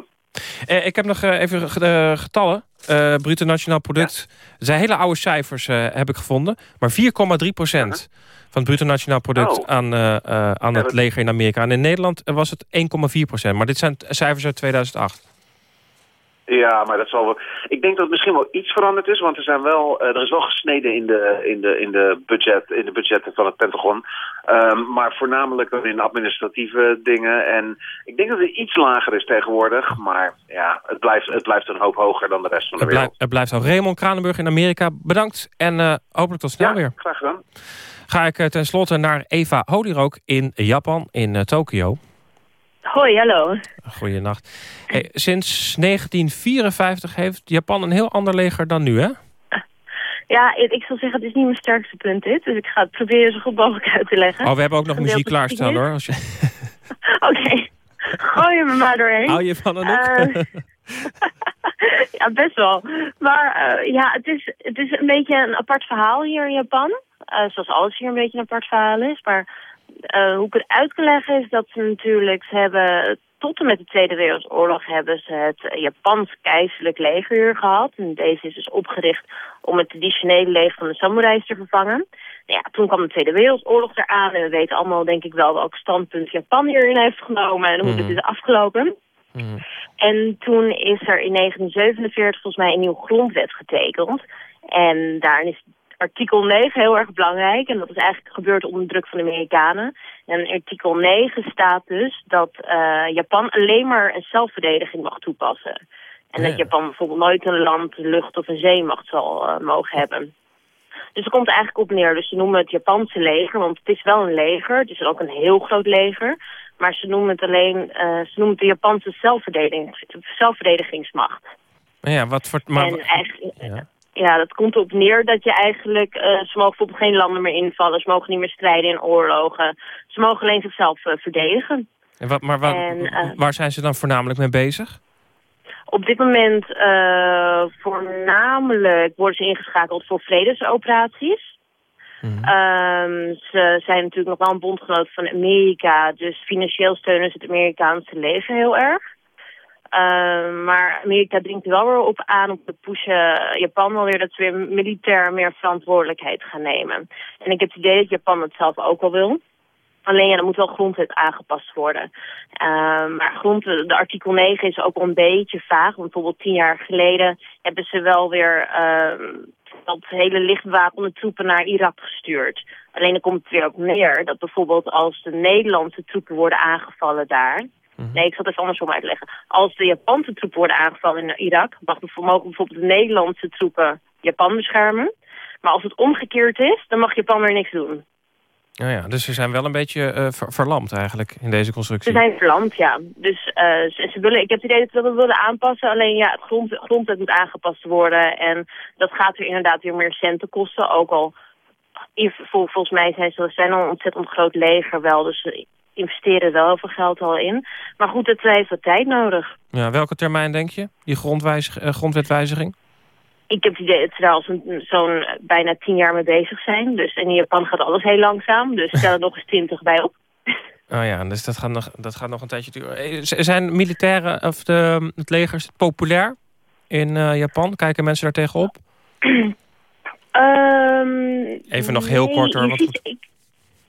Eh, ik heb nog eh, even eh, getallen. Bruto nationaal product. Het zijn hele oude cijfers, heb ik gevonden. Maar 4,3 procent van het bruto nationaal product Oh. aan, aan Ja, het leger in Amerika. En in Nederland was het 1,4 procent. Maar dit zijn cijfers uit 2008. Ja, maar dat zal wel. Ik denk dat het misschien wel iets veranderd is, want er zijn wel, eh, er is wel gesneden in de, in de, in de, budget, in de budgetten van het Pentagon. Ehm, maar voornamelijk in administratieve dingen. En ik denk dat het iets lager is tegenwoordig. Maar ja, het blijft, het blijft een hoop hoger dan de rest van de Het, wereld. het blijft zo. Raymond Kranenburg in Amerika, bedankt. En eh, hopelijk tot snel ja, weer. graag gedaan. Ga ik eh, tenslotte naar Eva Holirook in Japan, in eh, Tokio. Hoi, hallo. Goeienacht. Hey, sinds 1954 heeft Japan een heel ander leger dan nu, hè? Ja, ik zal zeggen, het is niet mijn sterkste punt dit. Dus ik ga het proberen zo goed mogelijk uit te leggen. Oh, we hebben ook nog muziek klaarstaan, hoor. Als je... Oké. Gooi hem er maar doorheen. Hou je van Anouk? Eh, ja, best wel. Maar eh, ja, het is, het is een beetje een apart verhaal hier in Japan. Eh, zoals alles hier een beetje een apart verhaal is. Maar eh, hoe ik het uit kan leggen is dat ze natuurlijk... Ze hebben tot en met de Tweede Wereldoorlog hebben ze het Japans keizerlijk leger hier gehad. En deze is dus opgericht om het traditionele leger van de samurais te vervangen. Nou ja, toen kwam de Tweede Wereldoorlog eraan. En we weten allemaal denk ik wel welk standpunt Japan hierin heeft genomen. En hoe Mhm. het is afgelopen. En toen is er in 1947 volgens mij een nieuwe grondwet getekend. En daarin is artikel 9 heel erg belangrijk. En dat is eigenlijk gebeurd onder druk van de Amerikanen. En in artikel 9 staat dus dat eh, Japan alleen maar een zelfverdediging mag toepassen. En Ja. dat Japan bijvoorbeeld nooit een land, lucht of een zeemacht zal eh, mogen hebben. Dus er komt eigenlijk op neer. Dus ze noemen het Japanse leger, want het is wel een leger. Het is ook een heel groot leger. Maar ze noemen het alleen, eh, ze noemen het de Japanse zelfverdediging, zelfverdedigingsmacht. Nou ja, wat voor... Maar, en eigenlijk, ja. Ja, dat komt erop neer dat je eigenlijk, eh, ze mogen bijvoorbeeld geen landen meer invallen. Ze mogen niet meer strijden in oorlogen. Ze mogen alleen zichzelf eh, verdedigen. En wat, maar En, eh, waar zijn ze dan voornamelijk mee bezig? Op dit moment voornamelijk worden ze ingeschakeld voor vredesoperaties. Ehm, ze zijn natuurlijk nog wel een bondgenoot van Amerika, dus financieel steunen ze het Amerikaanse leger heel erg. Ehm, maar Amerika dringt er wel weer op aan om te pushen Japan wel weer dat ze weer militair meer verantwoordelijkheid gaan nemen. En ik heb het idee dat Japan het zelf ook wel wil. Alleen ja, er moet wel grondwet aangepast worden. Ehm, maar grond, de artikel 9 is ook een beetje vaag. Bijvoorbeeld tien jaar geleden hebben ze wel weer ehm, dat hele lichtbewapende troepen naar Irak gestuurd. Alleen dan komt het weer op neer dat bijvoorbeeld als de Nederlandse troepen worden aangevallen daar... Nee, ik zal het even andersom uitleggen. Als de Japanse troepen worden aangevallen in Irak... mag bijvoorbeeld de Nederlandse troepen Japan beschermen. Maar als het omgekeerd is, dan mag Japan er niks doen. Nou ja, dus ze zijn wel een beetje eh, ver- verlamd eigenlijk in deze constructie. Ze zijn verlamd, ja. Dus eh, ze, ze willen, ik heb het idee dat ze dat willen aanpassen. Alleen ja, het grond, grondwet moet aangepast worden. En dat gaat er inderdaad weer meer centen kosten. Ook al, vol- volgens mij zijn ze zijn al een ontzettend groot leger wel. Dus ze investeren wel heel veel geld al in. Maar goed, het heeft wat tijd nodig. Ja, welke termijn denk je? Die grondwijzig, eh, grondwetwijziging? Ik heb het idee dat ze daar al zo'n zo'n bijna tien jaar mee bezig zijn. Dus in Japan gaat alles heel langzaam. Dus stel er nog eens twintig bij op. Oh ja, dus dat gaat nog, dat gaat nog een tijdje duren. Eh, Zijn militairen of de, het leger is het populair in eh, Japan? Kijken mensen daar tegenop? Ehm, Even nog heel nee, kort hoor. Want ik,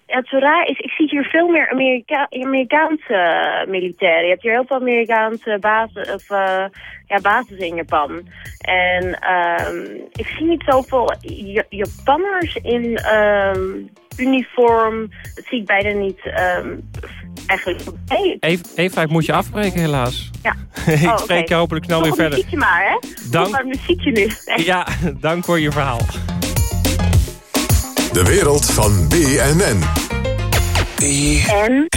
het zo raar is, ik zie hier veel meer Amerika Amerikaanse eh, militairen. Je hebt hier heel veel Amerikaanse basis, of, eh, ja, basis in Japan. En ehm, ik zie niet zoveel Ja- Japanners in ehm, uniform. Dat zie ik bijna niet. ehm, eigenlijk. Hey, Eva, ik moet je afbreken helaas. ja. ik Oh, spreek je hopelijk snel weer Nog verder. muziekje maar, hè? Dank. Nog muziekje nu. Ja, dank voor je verhaal. De wereld van BNN. En?